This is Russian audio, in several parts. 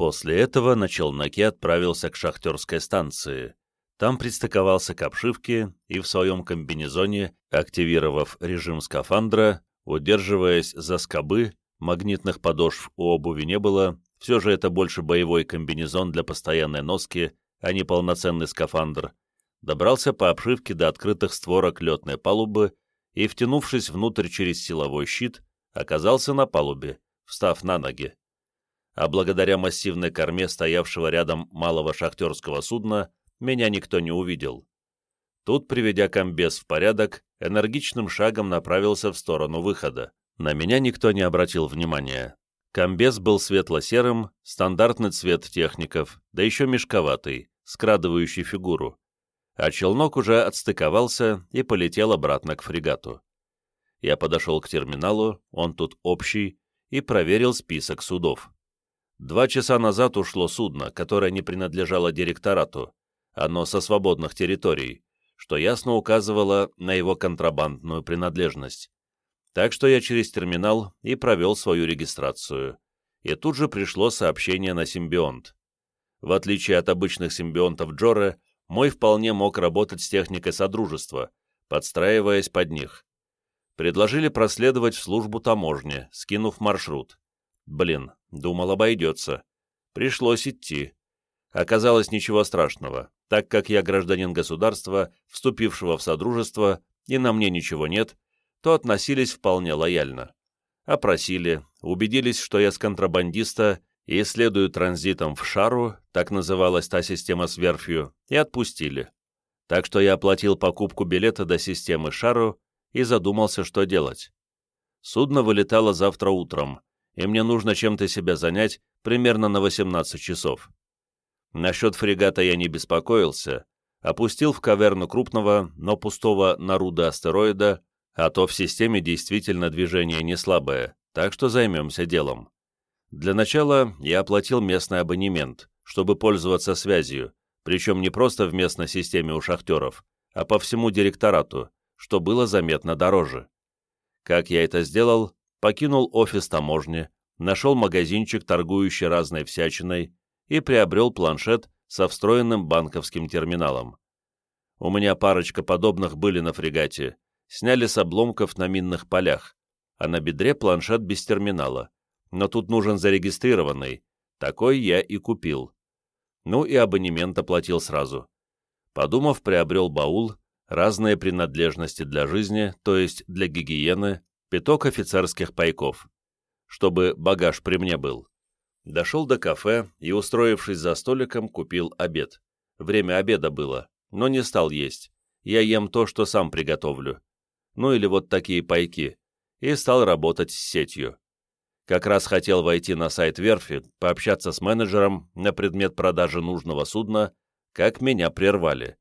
После этого на челноке отправился к шахтерской станции. Там пристыковался к обшивке и в своем комбинезоне, активировав режим скафандра, удерживаясь за скобы, магнитных подошв у обуви не было, все же это больше боевой комбинезон для постоянной носки, а не полноценный скафандр, добрался по обшивке до открытых створок летной палубы и, втянувшись внутрь через силовой щит, оказался на палубе, встав на ноги. А благодаря массивной корме стоявшего рядом малого шахтерского судна, меня никто не увидел. Тут, приведя комбез в порядок, энергичным шагом направился в сторону выхода. На меня никто не обратил внимания. Комбез был светло-серым, стандартный цвет техников, да еще мешковатый, скрадывающий фигуру. А челнок уже отстыковался и полетел обратно к фрегату. Я подошел к терминалу, он тут общий, и проверил список судов. Два часа назад ушло судно, которое не принадлежало директорату, оно со свободных территорий, что ясно указывало на его контрабандную принадлежность. Так что я через терминал и провел свою регистрацию. И тут же пришло сообщение на симбионт. В отличие от обычных симбионтов Джоре, мой вполне мог работать с техникой Содружества, подстраиваясь под них. Предложили проследовать в службу таможни, скинув маршрут. Блин, думал, обойдется. Пришлось идти. Оказалось, ничего страшного, так как я гражданин государства, вступившего в Содружество, и на мне ничего нет, то относились вполне лояльно. Опросили, убедились, что я с контрабандиста и следую транзитом в Шару, так называлась та система с верфью, и отпустили. Так что я оплатил покупку билета до системы Шару и задумался, что делать. Судно вылетало завтра утром, и мне нужно чем-то себя занять примерно на 18 часов. Насчет фрегата я не беспокоился, опустил в каверну крупного, но пустого Наруда астероида, а то в системе действительно движение не слабое, так что займемся делом. Для начала я оплатил местный абонемент, чтобы пользоваться связью, причем не просто в местной системе у шахтеров, а по всему директорату, что было заметно дороже. Как я это сделал, покинул офис таможни, нашел магазинчик, торгующий разной всячиной, и приобрел планшет со встроенным банковским терминалом. У меня парочка подобных были на фрегате, сняли с обломков на минных полях, а на бедре планшет без терминала. Но тут нужен зарегистрированный, такой я и купил. Ну и абонемент оплатил сразу. Подумав, приобрел баул, разные принадлежности для жизни, то есть для гигиены, пяток офицерских пайков, чтобы багаж при мне был. Дошел до кафе и, устроившись за столиком, купил обед. Время обеда было, но не стал есть. Я ем то, что сам приготовлю. Ну или вот такие пайки. И стал работать с сетью. Как раз хотел войти на сайт верфи, пообщаться с менеджером на предмет продажи нужного судна, как меня прервали.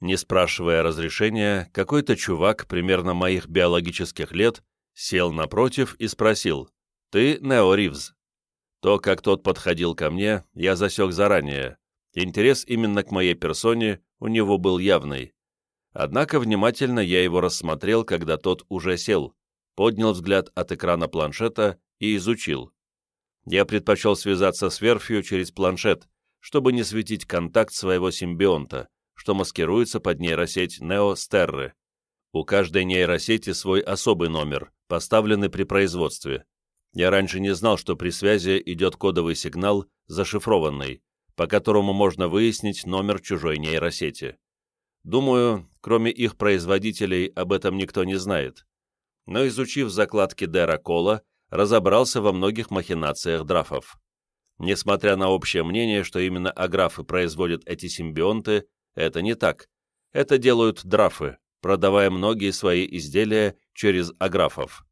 Не спрашивая разрешения, какой-то чувак, примерно моих биологических лет, сел напротив и спросил, «Ты Нео Ривз?» То, как тот подходил ко мне, я засек заранее. Интерес именно к моей персоне у него был явный. Однако внимательно я его рассмотрел, когда тот уже сел, поднял взгляд от экрана планшета и изучил. Я предпочел связаться с верфью через планшет, чтобы не светить контакт своего симбионта, что маскируется под нейросеть Неостерры. У каждой нейросети свой особый номер, поставленный при производстве. Я раньше не знал, что при связи идет кодовый сигнал, зашифрованный, по которому можно выяснить номер чужой нейросети. Думаю, кроме их производителей, об этом никто не знает. Но изучив закладки Дера Кола, разобрался во многих махинациях драфов. Несмотря на общее мнение, что именно аграфы производят эти симбионты, это не так. Это делают драфы, продавая многие свои изделия через аграфов.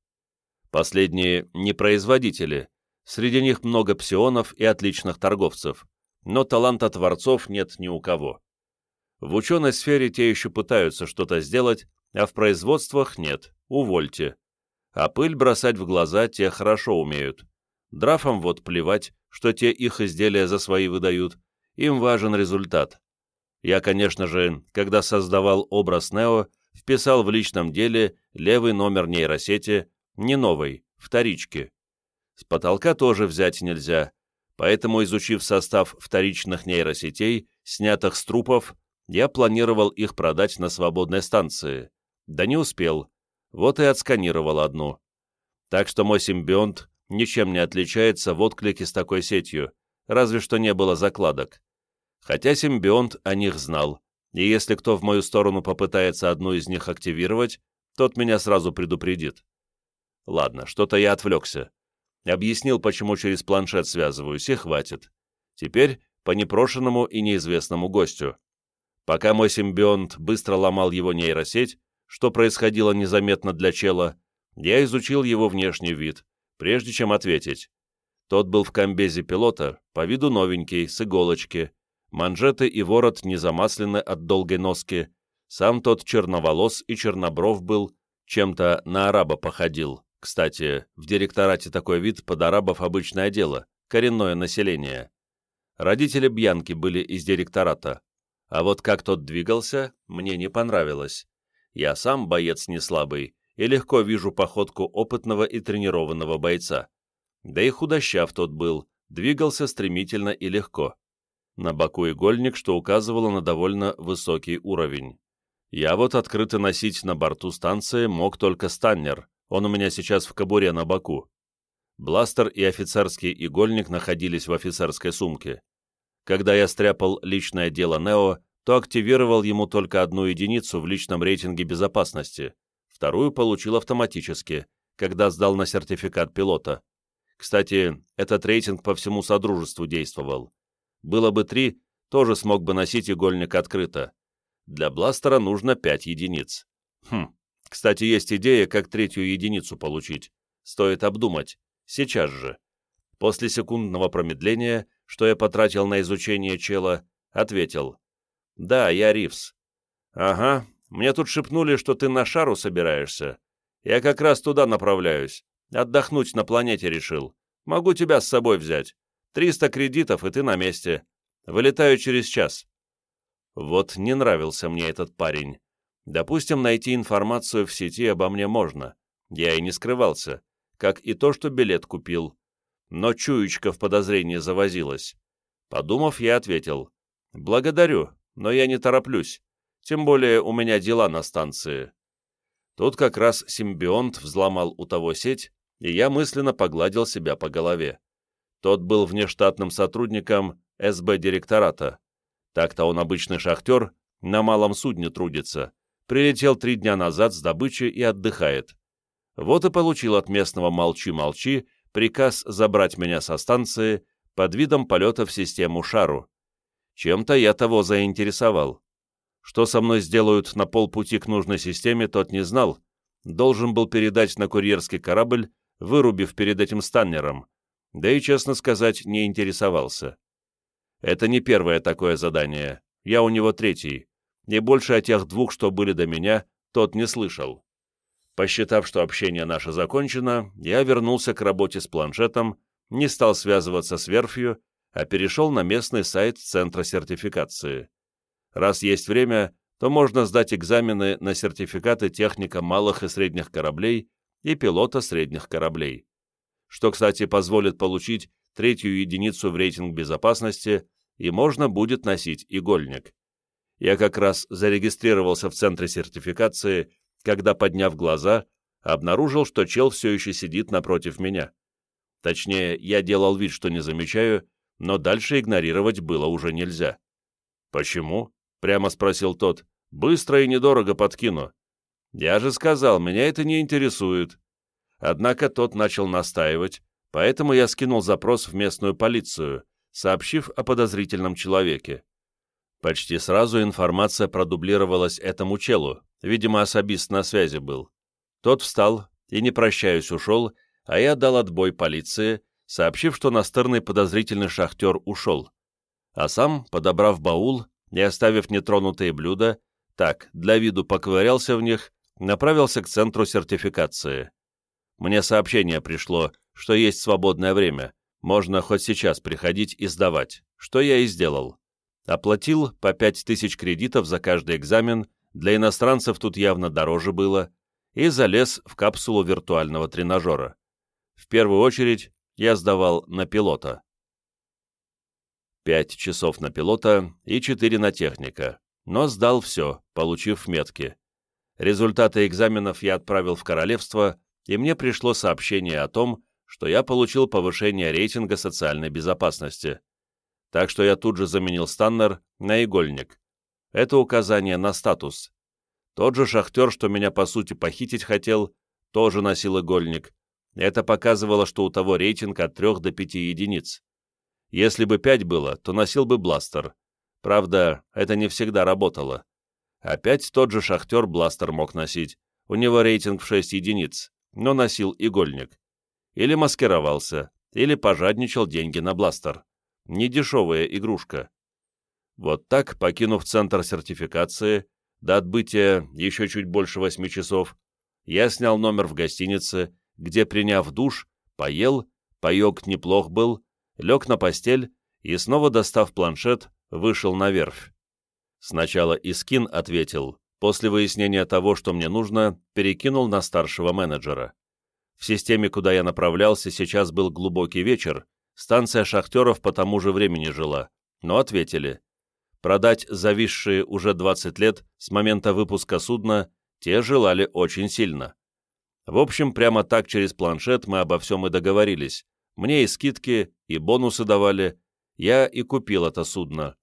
Последние не производители, среди них много псионов и отличных торговцев, но таланта творцов нет ни у кого. В ученой сфере те еще пытаются что-то сделать, а в производствах нет, увольте. А пыль бросать в глаза те хорошо умеют. Драфам вот плевать, что те их изделия за свои выдают, им важен результат. Я, конечно же, когда создавал образ Нео, вписал в личном деле левый номер нейросети не новой, вторички. С потолка тоже взять нельзя, Поэтому, изучив состав вторичных нейросетей, снятых с трупов, я планировал их продать на свободной станции. Да не успел. Вот и отсканировал одну. Так что мой симбионт ничем не отличается в отклике с такой сетью, разве что не было закладок. Хотя симбионт о них знал, и если кто в мою сторону попытается одну из них активировать, тот меня сразу предупредит. Ладно, что-то я отвлекся. Объяснил, почему через планшет связываюсь, и хватит. Теперь по непрошенному и неизвестному гостю. Пока мой симбионт быстро ломал его нейросеть, что происходило незаметно для чела, я изучил его внешний вид, прежде чем ответить. Тот был в комбезе пилота, по виду новенький, с иголочки, манжеты и ворот не замаслены от долгой носки, сам тот черноволос и чернобров был, чем-то на араба походил. Кстати, в директорате такой вид под арабов обычное дело, коренное население. Родители Бьянки были из директората, а вот как тот двигался, мне не понравилось. Я сам боец не слабый и легко вижу походку опытного и тренированного бойца. Да и худощав тот был, двигался стремительно и легко. На боку игольник, что указывало на довольно высокий уровень. Я вот открыто носить на борту станции мог только станнер, он у меня сейчас в кобуре на боку. Бластер и офицерский игольник находились в офицерской сумке. Когда я стряпал личное дело Нео, то активировал ему только одну единицу в личном рейтинге безопасности, вторую получил автоматически, когда сдал на сертификат пилота. Кстати, этот рейтинг по всему Содружеству действовал. Было бы три, тоже смог бы носить игольник открыто. Для бластера нужно пять единиц. Хм, кстати, есть идея, как третью единицу получить. Стоит обдумать. Сейчас же. После секундного промедления, что я потратил на изучение чела, ответил. «Да, я Ривз». «Ага, мне тут шепнули, что ты на шару собираешься. Я как раз туда направляюсь. Отдохнуть на планете решил. Могу тебя с собой взять. Триста кредитов, и ты на месте. Вылетаю через час». Вот не нравился мне этот парень. Допустим, найти информацию в сети обо мне можно. Я и не скрывался, как и то, что билет купил. Но чуечка в подозрении завозилась. Подумав, я ответил. «Благодарю, но я не тороплюсь. Тем более у меня дела на станции». Тут как раз симбионт взломал у того сеть, и я мысленно погладил себя по голове. Тот был внештатным сотрудником СБ-директората. Так-то он обычный шахтер, на малом судне трудится, прилетел три дня назад с добычей и отдыхает. Вот и получил от местного «молчи-молчи» приказ забрать меня со станции под видом полета в систему Шару. Чем-то я того заинтересовал. Что со мной сделают на полпути к нужной системе, тот не знал. Должен был передать на курьерский корабль, вырубив перед этим станнером. Да и, честно сказать, не интересовался. Это не первое такое задание. Я у него третий и больше о тех двух, что были до меня, тот не слышал. Посчитав, что общение наше закончено, я вернулся к работе с планшетом, не стал связываться с верфью, а перешел на местный сайт Центра сертификации. Раз есть время, то можно сдать экзамены на сертификаты техника малых и средних кораблей и пилота средних кораблей, что, кстати, позволит получить третью единицу в рейтинг безопасности и можно будет носить игольник. Я как раз зарегистрировался в центре сертификации, когда, подняв глаза, обнаружил, что чел все еще сидит напротив меня. Точнее, я делал вид, что не замечаю, но дальше игнорировать было уже нельзя. «Почему?» — прямо спросил тот. «Быстро и недорого подкину». «Я же сказал, меня это не интересует». Однако тот начал настаивать, поэтому я скинул запрос в местную полицию, сообщив о подозрительном человеке. Почти сразу информация продублировалась этому челу, видимо, особист на связи был. Тот встал и, не прощаясь, ушел, а я дал отбой полиции, сообщив, что настырный подозрительный шахтер ушел. А сам, подобрав баул и оставив нетронутые блюда, так, для виду поковырялся в них, направился к центру сертификации. Мне сообщение пришло, что есть свободное время, можно хоть сейчас приходить и сдавать, что я и сделал. Оплатил по 5000 кредитов за каждый экзамен, для иностранцев тут явно дороже было, и залез в капсулу виртуального тренажера. В первую очередь я сдавал на пилота. Пять часов на пилота и четыре на техника, но сдал все, получив метки. Результаты экзаменов я отправил в королевство, и мне пришло сообщение о том, что я получил повышение рейтинга социальной безопасности. Так что я тут же заменил Станнер на игольник. Это указание на статус. Тот же шахтер, что меня по сути похитить хотел, тоже носил игольник. Это показывало, что у того рейтинг от 3 до 5 единиц. Если бы 5 было, то носил бы бластер. Правда, это не всегда работало. Опять тот же шахтер бластер мог носить. У него рейтинг в 6 единиц, но носил игольник. Или маскировался, или пожадничал деньги на бластер. Недешевая игрушка. Вот так, покинув центр сертификации, до отбытия еще чуть больше восьми часов, я снял номер в гостинице, где, приняв душ, поел, паек неплох был, лег на постель и, снова достав планшет, вышел на верфь. Сначала Искин ответил, после выяснения того, что мне нужно, перекинул на старшего менеджера. В системе, куда я направлялся, сейчас был глубокий вечер, станция шахтеров по тому же времени жила, но ответили. Продать зависшие уже 20 лет с момента выпуска судна те желали очень сильно. В общем, прямо так через планшет мы обо всем и договорились. Мне и скидки, и бонусы давали. Я и купил это судно.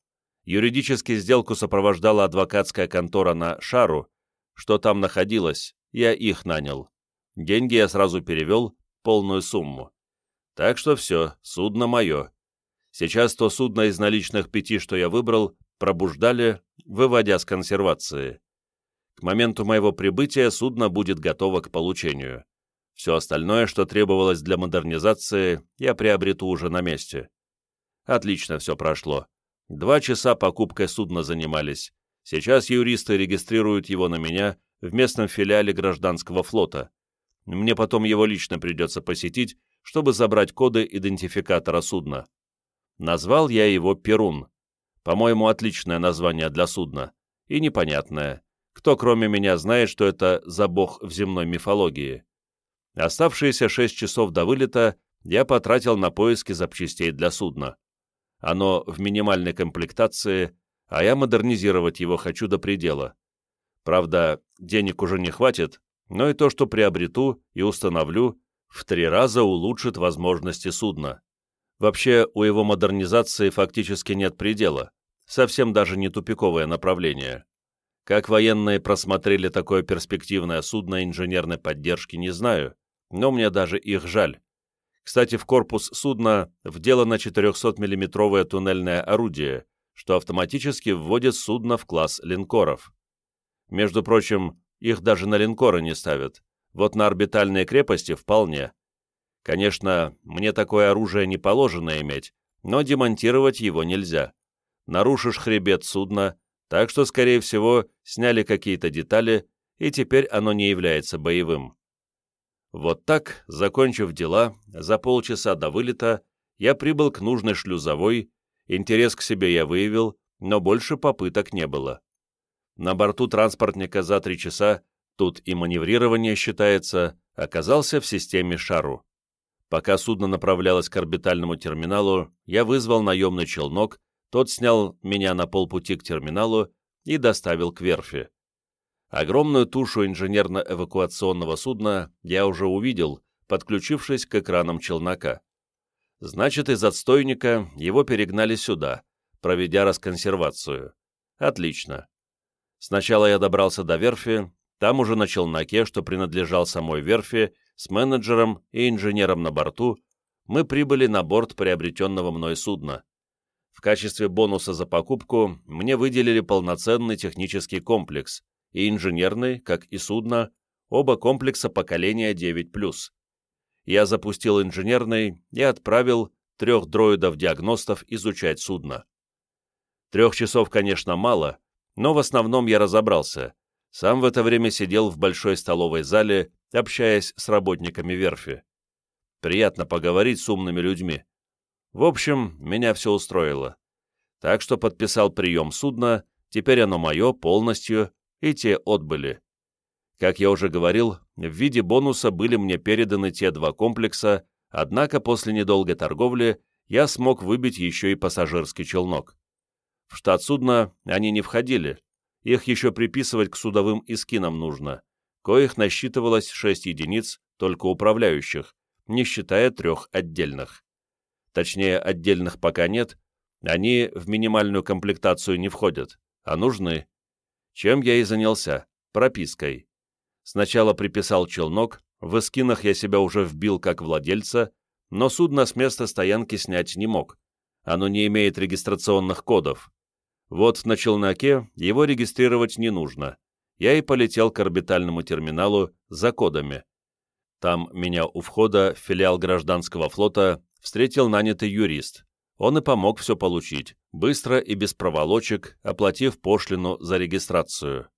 Юридически сделку сопровождала адвокатская контора на Шару. Что там находилось, я их нанял. Деньги я сразу перевел, полную сумму. Так что все, судно мое. Сейчас то судно из наличных пяти, что я выбрал, пробуждали, выводя с консервации. К моменту моего прибытия судно будет готово к получению. Все остальное, что требовалось для модернизации, я приобрету уже на месте. Отлично все прошло. Два часа покупкой судна занимались. Сейчас юристы регистрируют его на меня в местном филиале гражданского флота. Мне потом его лично придется посетить, чтобы забрать коды идентификатора судна. Назвал я его «Перун». По-моему, отличное название для судна. И непонятное. Кто, кроме меня, знает, что это за бог в земной мифологии? Оставшиеся шесть часов до вылета я потратил на поиски запчастей для судна. Оно в минимальной комплектации, а я модернизировать его хочу до предела. Правда, денег уже не хватит, но и то, что приобрету и установлю, в три раза улучшит возможности судна. Вообще, у его модернизации фактически нет предела, совсем даже не тупиковое направление. Как военные просмотрели такое перспективное судно инженерной поддержки, не знаю, но мне даже их жаль. Кстати, в корпус судна вделано 400-миллиметровое туннельное орудие, что автоматически вводит судно в класс линкоров. Между прочим, их даже на линкоры не ставят. Вот на орбитальные крепости вполне. Конечно, мне такое оружие не положено иметь, но демонтировать его нельзя. Нарушишь хребет судна, так что, скорее всего, сняли какие-то детали, и теперь оно не является боевым. Вот так, закончив дела, за полчаса до вылета я прибыл к нужной шлюзовой, интерес к себе я выявил, но больше попыток не было. На борту транспортника за три часа, тут и маневрирование считается, оказался в системе Шару. Пока судно направлялось к орбитальному терминалу, я вызвал наемный челнок, тот снял меня на полпути к терминалу и доставил к верфи. Огромную тушу инженерно-эвакуационного судна я уже увидел, подключившись к экранам челнока. Значит, из отстойника его перегнали сюда, проведя расконсервацию. Отлично. Сначала я добрался до верфи, там уже на челноке, что принадлежал самой верфи, с менеджером и инженером на борту, мы прибыли на борт приобретенного мной судна. В качестве бонуса за покупку мне выделили полноценный технический комплекс, и инженерный, как и судно, оба комплекса поколения 9+. Я запустил инженерный и отправил трех дроидов-диагностов изучать судно. Трех часов, конечно, мало, но в основном я разобрался. Сам в это время сидел в большой столовой зале, общаясь с работниками верфи. Приятно поговорить с умными людьми. В общем, меня все устроило. Так что подписал прием судна, теперь оно мое полностью, и те отбыли. Как я уже говорил, в виде бонуса были мне переданы те два комплекса, однако после недолгой торговли я смог выбить еще и пассажирский челнок. В штат судна они не входили, их еще приписывать к судовым искинам нужно, коих насчитывалось 6 единиц, только управляющих, не считая трех отдельных. Точнее, отдельных пока нет, они в минимальную комплектацию не входят, а нужны. Чем я и занялся, пропиской. Сначала приписал челнок, в эскинах я себя уже вбил как владельца, но судно с места стоянки снять не мог. Оно не имеет регистрационных кодов. Вот на челноке его регистрировать не нужно. Я и полетел к орбитальному терминалу за кодами. Там меня у входа в филиал гражданского флота встретил нанятый юрист. Он и помог все получить, быстро и без проволочек, оплатив пошлину за регистрацию.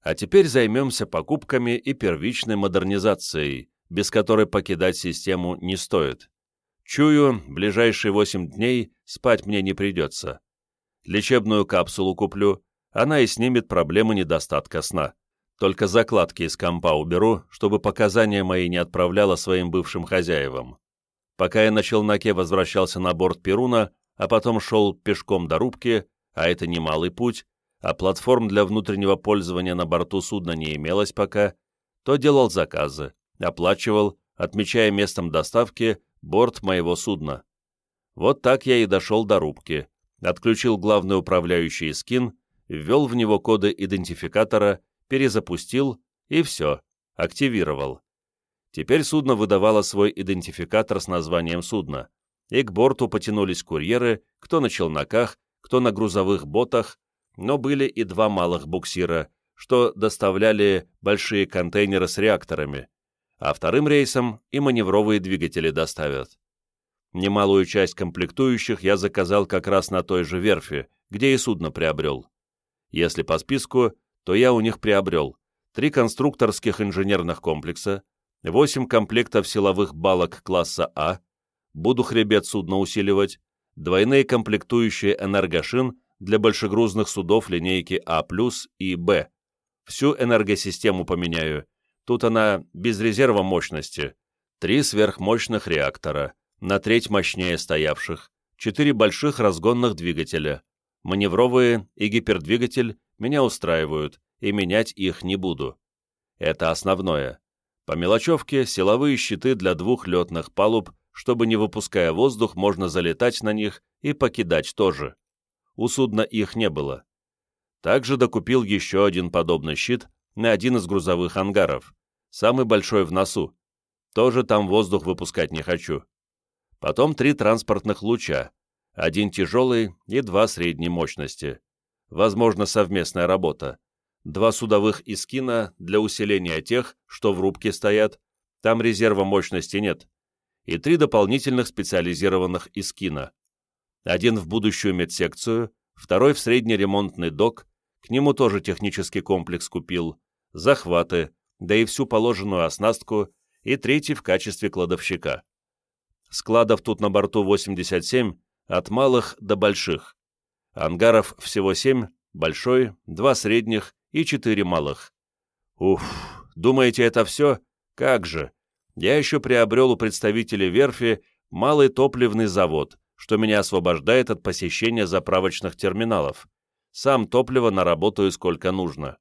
А теперь займемся покупками и первичной модернизацией, без которой покидать систему не стоит. Чую, ближайшие 8 дней спать мне не придется. Лечебную капсулу куплю, она и снимет проблемы недостатка сна. Только закладки из компа уберу, чтобы показания мои не отправляла своим бывшим хозяевам. Пока я на челноке возвращался на борт Перуна, а потом шел пешком до рубки, а это немалый путь, а платформ для внутреннего пользования на борту судна не имелось пока, то делал заказы, оплачивал, отмечая местом доставки борт моего судна. Вот так я и дошел до рубки, отключил главный управляющий скин, ввел в него коды идентификатора, перезапустил и все, активировал. Теперь судно выдавало свой идентификатор с названием судна, и к борту потянулись курьеры, кто на челноках, кто на грузовых ботах, но были и два малых буксира, что доставляли большие контейнеры с реакторами, а вторым рейсом и маневровые двигатели доставят. Немалую часть комплектующих я заказал как раз на той же верфи, где и судно приобрел. Если по списку, то я у них приобрел три конструкторских инженерных комплекса, восемь комплектов силовых балок класса А, буду хребет судна усиливать, двойные комплектующие энергошин для большегрузных судов линейки А+, и Б. Всю энергосистему поменяю. Тут она без резерва мощности. Три сверхмощных реактора, на треть мощнее стоявших, четыре больших разгонных двигателя. Маневровые и гипердвигатель меня устраивают, и менять их не буду. Это основное. По мелочевке силовые щиты для двух летных палуб, чтобы не выпуская воздух, можно залетать на них и покидать тоже у судна их не было. Также докупил еще один подобный щит на один из грузовых ангаров, самый большой в носу. Тоже там воздух выпускать не хочу. Потом три транспортных луча, один тяжелый и два средней мощности. Возможно, совместная работа. Два судовых искина для усиления тех, что в рубке стоят, там резерва мощности нет, и три дополнительных специализированных искина один в будущую медсекцию, второй в средний ремонтный док, к нему тоже технический комплекс купил, захваты, да и всю положенную оснастку, и третий в качестве кладовщика. Складов тут на борту 87, от малых до больших. Ангаров всего 7, большой, два средних и четыре малых. Уф, думаете, это все? Как же! Я еще приобрел у представителей верфи малый топливный завод, что меня освобождает от посещения заправочных терминалов. Сам топливо наработаю сколько нужно.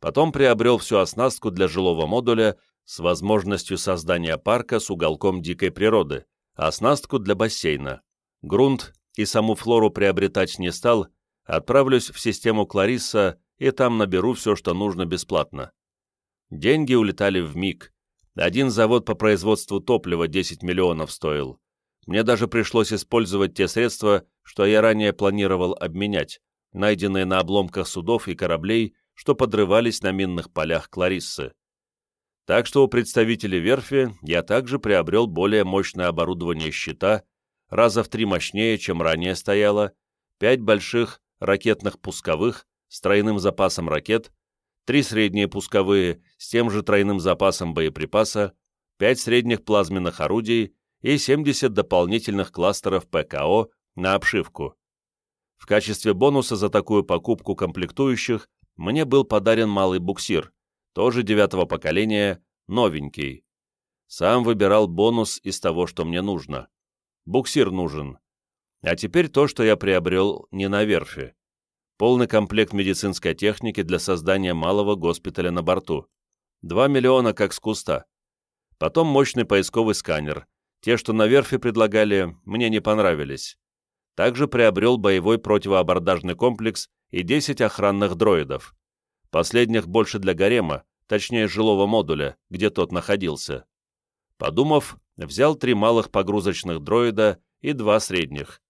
Потом приобрел всю оснастку для жилого модуля с возможностью создания парка с уголком дикой природы, оснастку для бассейна. Грунт и саму флору приобретать не стал, отправлюсь в систему Кларисса и там наберу все, что нужно бесплатно. Деньги улетали в миг. Один завод по производству топлива 10 миллионов стоил. Мне даже пришлось использовать те средства, что я ранее планировал обменять, найденные на обломках судов и кораблей, что подрывались на минных полях Клариссы. Так что у представителей верфи я также приобрел более мощное оборудование щита, раза в три мощнее, чем ранее стояло, пять больших ракетных пусковых с тройным запасом ракет, три средние пусковые с тем же тройным запасом боеприпаса, пять средних плазменных орудий и 70 дополнительных кластеров ПКО на обшивку. В качестве бонуса за такую покупку комплектующих мне был подарен малый буксир, тоже девятого поколения, новенький. Сам выбирал бонус из того, что мне нужно. Буксир нужен. А теперь то, что я приобрел не на верфи. Полный комплект медицинской техники для создания малого госпиталя на борту. 2 миллиона как с куста. Потом мощный поисковый сканер. Те, что на верфи предлагали, мне не понравились. Также приобрел боевой противоабордажный комплекс и 10 охранных дроидов. Последних больше для гарема, точнее жилого модуля, где тот находился. Подумав, взял три малых погрузочных дроида и два средних.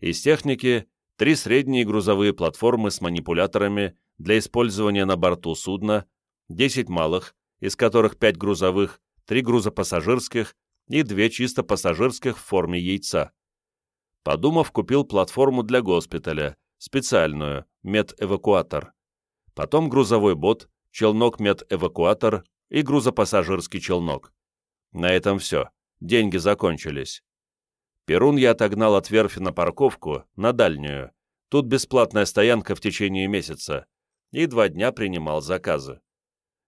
Из техники три средние грузовые платформы с манипуляторами для использования на борту судна, 10 малых, из которых 5 грузовых, 3 грузопассажирских и 2 чисто пассажирских в форме яйца. Подумав, купил платформу для госпиталя, специальную, медэвакуатор. Потом грузовой бот, челнок-медэвакуатор и грузопассажирский челнок. На этом все. Деньги закончились. Перун я отогнал от верфи на парковку, на дальнюю. Тут бесплатная стоянка в течение месяца. И два дня принимал заказы.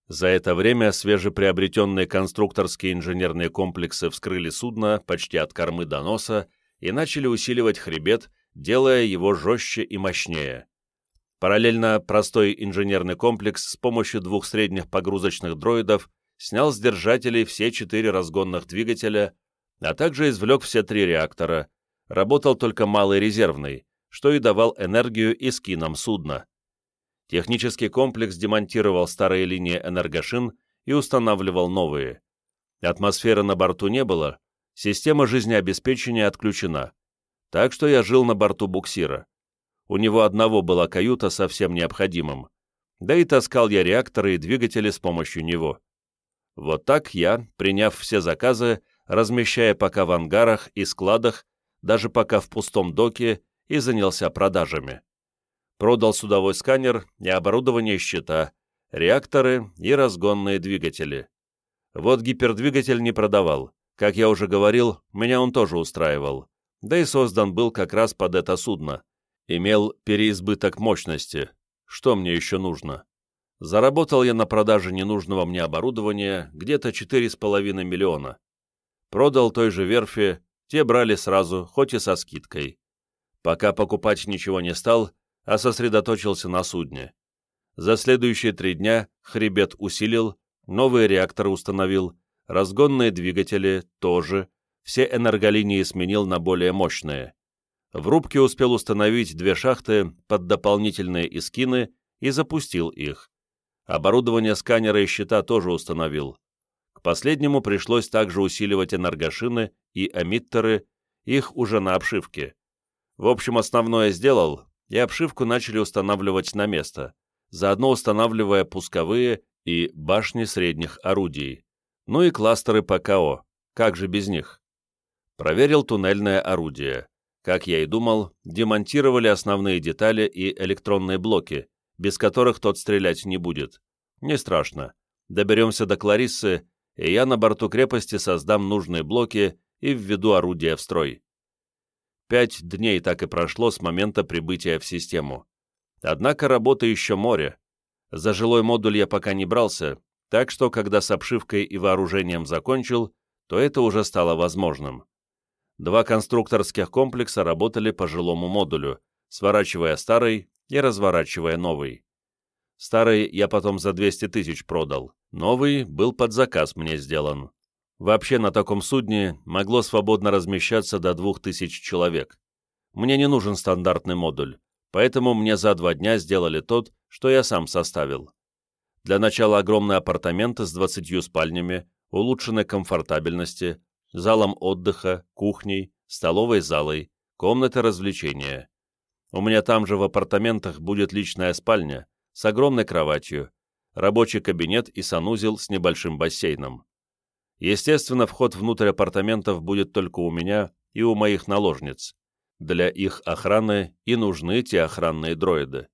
За это время свежеприобретенные конструкторские инженерные комплексы вскрыли судно почти от кормы до носа и начали усиливать хребет, делая его жестче и мощнее. Параллельно простой инженерный комплекс с помощью двух средних погрузочных дроидов снял с держателей все четыре разгонных двигателя, а также извлек все три реактора, работал только малый резервный, что и давал энергию и скинам судна. Технический комплекс демонтировал старые линии энергошин и устанавливал новые. Атмосферы на борту не было, система жизнеобеспечения отключена. Так что я жил на борту буксира. У него одного была каюта со всем необходимым. Да и таскал я реакторы и двигатели с помощью него. Вот так я, приняв все заказы, размещая пока в ангарах и складах, даже пока в пустом доке, и занялся продажами продал судовой сканер и оборудование счета, реакторы и разгонные двигатели. Вот гипердвигатель не продавал. Как я уже говорил, меня он тоже устраивал. Да и создан был как раз под это судно. Имел переизбыток мощности. Что мне еще нужно? Заработал я на продаже ненужного мне оборудования где-то 4,5 миллиона. Продал той же верфи, те брали сразу, хоть и со скидкой. Пока покупать ничего не стал, а сосредоточился на судне. За следующие три дня хребет усилил, новые реакторы установил, разгонные двигатели тоже, все энерголинии сменил на более мощные. В рубке успел установить две шахты под дополнительные искины и запустил их. Оборудование сканера и щита тоже установил. Последнему пришлось также усиливать энергошины и эмиттеры, их уже на обшивке. В общем, основное сделал, и обшивку начали устанавливать на место, заодно устанавливая пусковые и башни средних орудий, ну и кластеры ПКО, как же без них. Проверил туннельное орудие. Как я и думал, демонтировали основные детали и электронные блоки, без которых тот стрелять не будет. Не страшно. Доберемся до Клариссы, и я на борту крепости создам нужные блоки и введу орудие в строй. Пять дней так и прошло с момента прибытия в систему. Однако работы еще море. За жилой модуль я пока не брался, так что, когда с обшивкой и вооружением закончил, то это уже стало возможным. Два конструкторских комплекса работали по жилому модулю, сворачивая старый и разворачивая новый. Старый я потом за 200 тысяч продал, новый был под заказ мне сделан. Вообще на таком судне могло свободно размещаться до 2000 человек. Мне не нужен стандартный модуль, поэтому мне за два дня сделали тот, что я сам составил. Для начала огромные апартаменты с 20 спальнями, улучшенной комфортабельности, залом отдыха, кухней, столовой залой, комнатой развлечения. У меня там же в апартаментах будет личная спальня с огромной кроватью, рабочий кабинет и санузел с небольшим бассейном. Естественно, вход внутрь апартаментов будет только у меня и у моих наложниц. Для их охраны и нужны те охранные дроиды.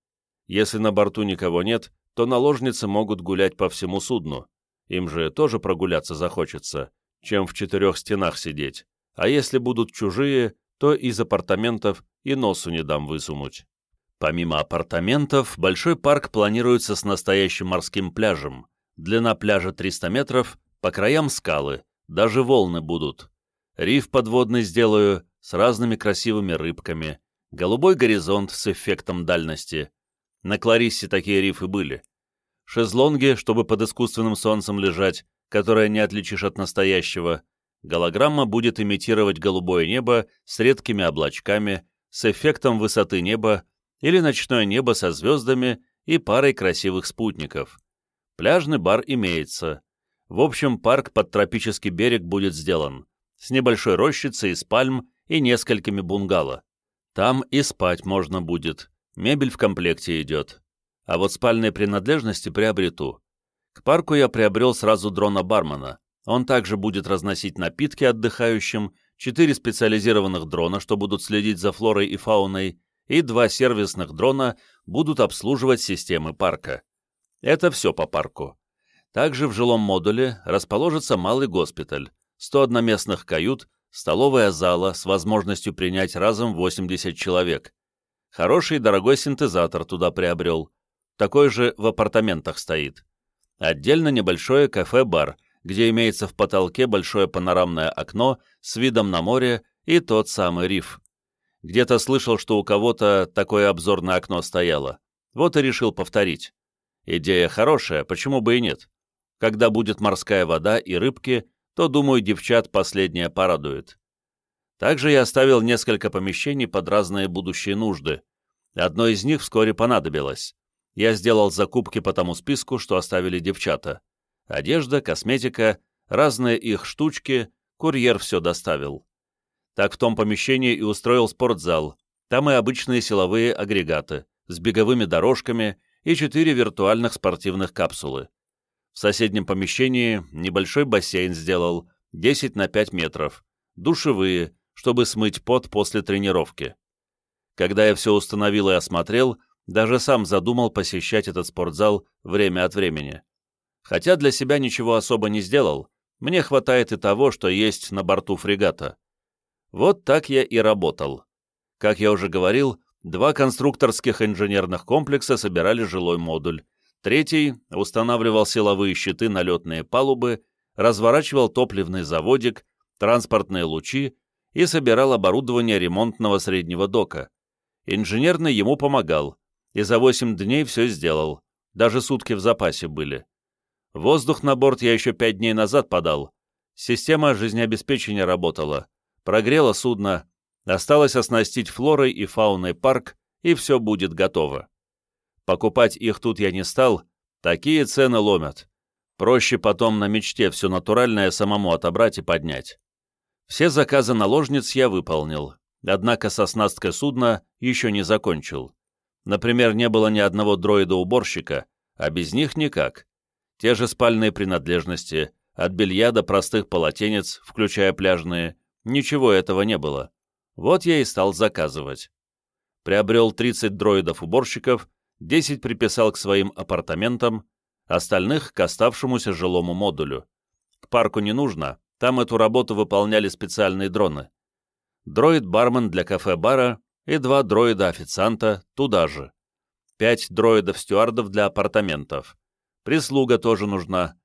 Если на борту никого нет, то наложницы могут гулять по всему судну. Им же тоже прогуляться захочется, чем в четырех стенах сидеть. А если будут чужие, то из апартаментов и носу не дам высунуть. Помимо апартаментов, большой парк планируется с настоящим морским пляжем. Длина пляжа 300 метров, по краям скалы, даже волны будут. Риф подводный сделаю, с разными красивыми рыбками, голубой горизонт с эффектом дальности. На Клариссе такие рифы были. Шезлонги, чтобы под искусственным солнцем лежать, которое не отличишь от настоящего. Голограмма будет имитировать голубое небо с редкими облачками, с эффектом высоты неба или ночное небо со звездами и парой красивых спутников. Пляжный бар имеется. В общем, парк под тропический берег будет сделан, с небольшой рощицей из пальм и несколькими бунгало. Там и спать можно будет, мебель в комплекте идет. А вот спальные принадлежности приобрету. К парку я приобрел сразу дрона-бармена. Он также будет разносить напитки отдыхающим, четыре специализированных дрона, что будут следить за флорой и фауной, и два сервисных дрона будут обслуживать системы парка. Это все по парку. Также в жилом модуле расположится малый госпиталь, 100 одноместных кают, столовая зала с возможностью принять разом 80 человек. Хороший и дорогой синтезатор туда приобрел. Такой же в апартаментах стоит. Отдельно небольшое кафе-бар, где имеется в потолке большое панорамное окно с видом на море и тот самый риф. Где-то слышал, что у кого-то такое обзорное окно стояло. Вот и решил повторить. Идея хорошая, почему бы и нет? Когда будет морская вода и рыбки, то, думаю, девчат последняя порадует. Также я оставил несколько помещений под разные будущие нужды. Одно из них вскоре понадобилось. Я сделал закупки по тому списку, что оставили девчата. Одежда, косметика, разные их штучки, курьер все доставил. Так в том помещении и устроил спортзал. Там и обычные силовые агрегаты с беговыми дорожками и четыре виртуальных спортивных капсулы. В соседнем помещении небольшой бассейн сделал, 10 на 5 метров, душевые, чтобы смыть пот после тренировки. Когда я все установил и осмотрел, даже сам задумал посещать этот спортзал время от времени. Хотя для себя ничего особо не сделал, мне хватает и того, что есть на борту фрегата. Вот так я и работал. Как я уже говорил, два конструкторских инженерных комплекса собирали жилой модуль, Третий устанавливал силовые щиты на летные палубы, разворачивал топливный заводик, транспортные лучи и собирал оборудование ремонтного среднего дока. Инженерный ему помогал, и за 8 дней все сделал, даже сутки в запасе были. Воздух на борт я еще 5 дней назад подал. Система жизнеобеспечения работала, прогрела судно, осталось оснастить флорой и фауной парк, и все будет готово. Покупать их тут я не стал, такие цены ломят. Проще потом на мечте все натуральное самому отобрать и поднять. Все заказы наложниц я выполнил, однако со оснасткой судна еще не закончил. Например, не было ни одного дроида-уборщика, а без них никак. Те же спальные принадлежности, от белья до простых полотенец, включая пляжные, ничего этого не было. Вот я и стал заказывать. Приобрел 30 дроидов-уборщиков 10 приписал к своим апартаментам, остальных — к оставшемуся жилому модулю. К парку не нужно, там эту работу выполняли специальные дроны. Дроид-бармен для кафе-бара и два дроида-официанта туда же. Пять дроидов-стюардов для апартаментов. Прислуга тоже нужна.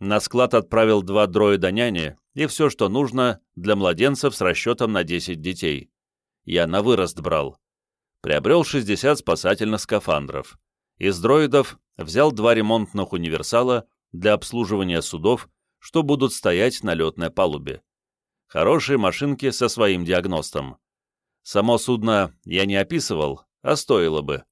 На склад отправил два дроида-няни и все, что нужно для младенцев с расчетом на 10 детей. Я на вырост брал приобрел 60 спасательных скафандров. Из дроидов взял два ремонтных универсала для обслуживания судов, что будут стоять на летной палубе. Хорошие машинки со своим диагностом. Само судно я не описывал, а стоило бы.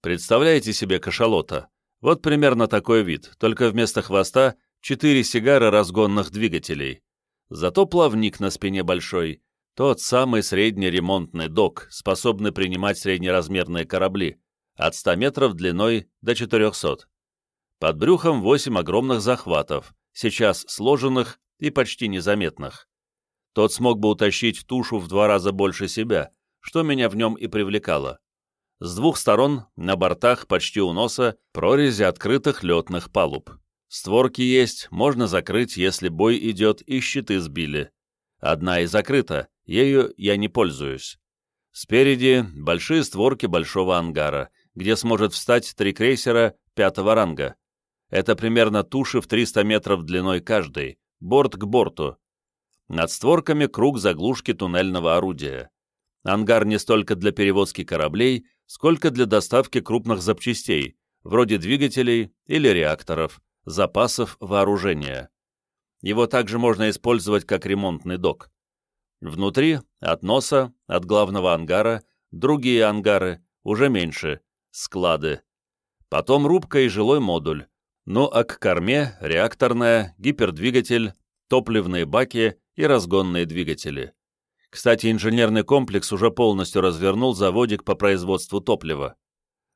Представляете себе кашалота? Вот примерно такой вид, только вместо хвоста четыре сигары разгонных двигателей. Зато плавник на спине большой, тот самый средний ремонтный док, способный принимать среднеразмерные корабли, от 100 метров длиной до 400. Под брюхом 8 огромных захватов, сейчас сложенных и почти незаметных. Тот смог бы утащить тушу в два раза больше себя, что меня в нем и привлекало. С двух сторон, на бортах, почти у носа, прорези открытых летных палуб. Створки есть, можно закрыть, если бой идет и щиты сбили. Одна и закрыта, ею я не пользуюсь. Спереди большие створки большого ангара, где сможет встать три крейсера пятого ранга. Это примерно туши в 300 метров длиной каждый, борт к борту. Над створками круг заглушки туннельного орудия. Ангар не столько для перевозки кораблей, сколько для доставки крупных запчастей, вроде двигателей или реакторов, запасов вооружения. Его также можно использовать как ремонтный док. Внутри, от носа, от главного ангара, другие ангары, уже меньше, склады. Потом рубка и жилой модуль. Ну а к корме реакторная, гипердвигатель, топливные баки и разгонные двигатели. Кстати, инженерный комплекс уже полностью развернул заводик по производству топлива.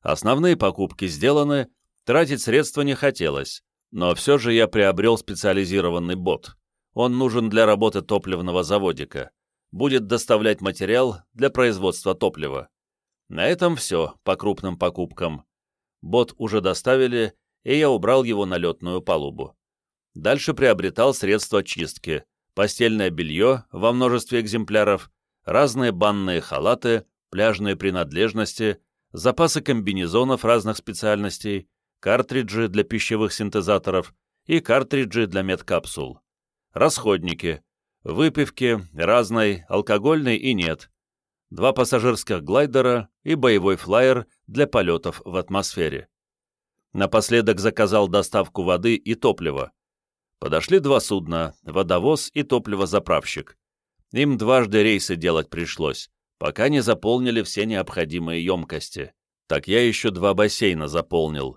Основные покупки сделаны, тратить средства не хотелось, но все же я приобрел специализированный бот. Он нужен для работы топливного заводика. Будет доставлять материал для производства топлива. На этом все по крупным покупкам. Бот уже доставили, и я убрал его на летную палубу. Дальше приобретал средства чистки, постельное белье во множестве экземпляров, разные банные халаты, пляжные принадлежности, запасы комбинезонов разных специальностей, картриджи для пищевых синтезаторов и картриджи для медкапсул, расходники, выпивки разной, алкогольной и нет, два пассажирских глайдера и боевой флайер для полетов в атмосфере. Напоследок заказал доставку воды и топлива, Подошли два судна, водовоз и топливозаправщик. Им дважды рейсы делать пришлось, пока не заполнили все необходимые емкости. Так я еще два бассейна заполнил.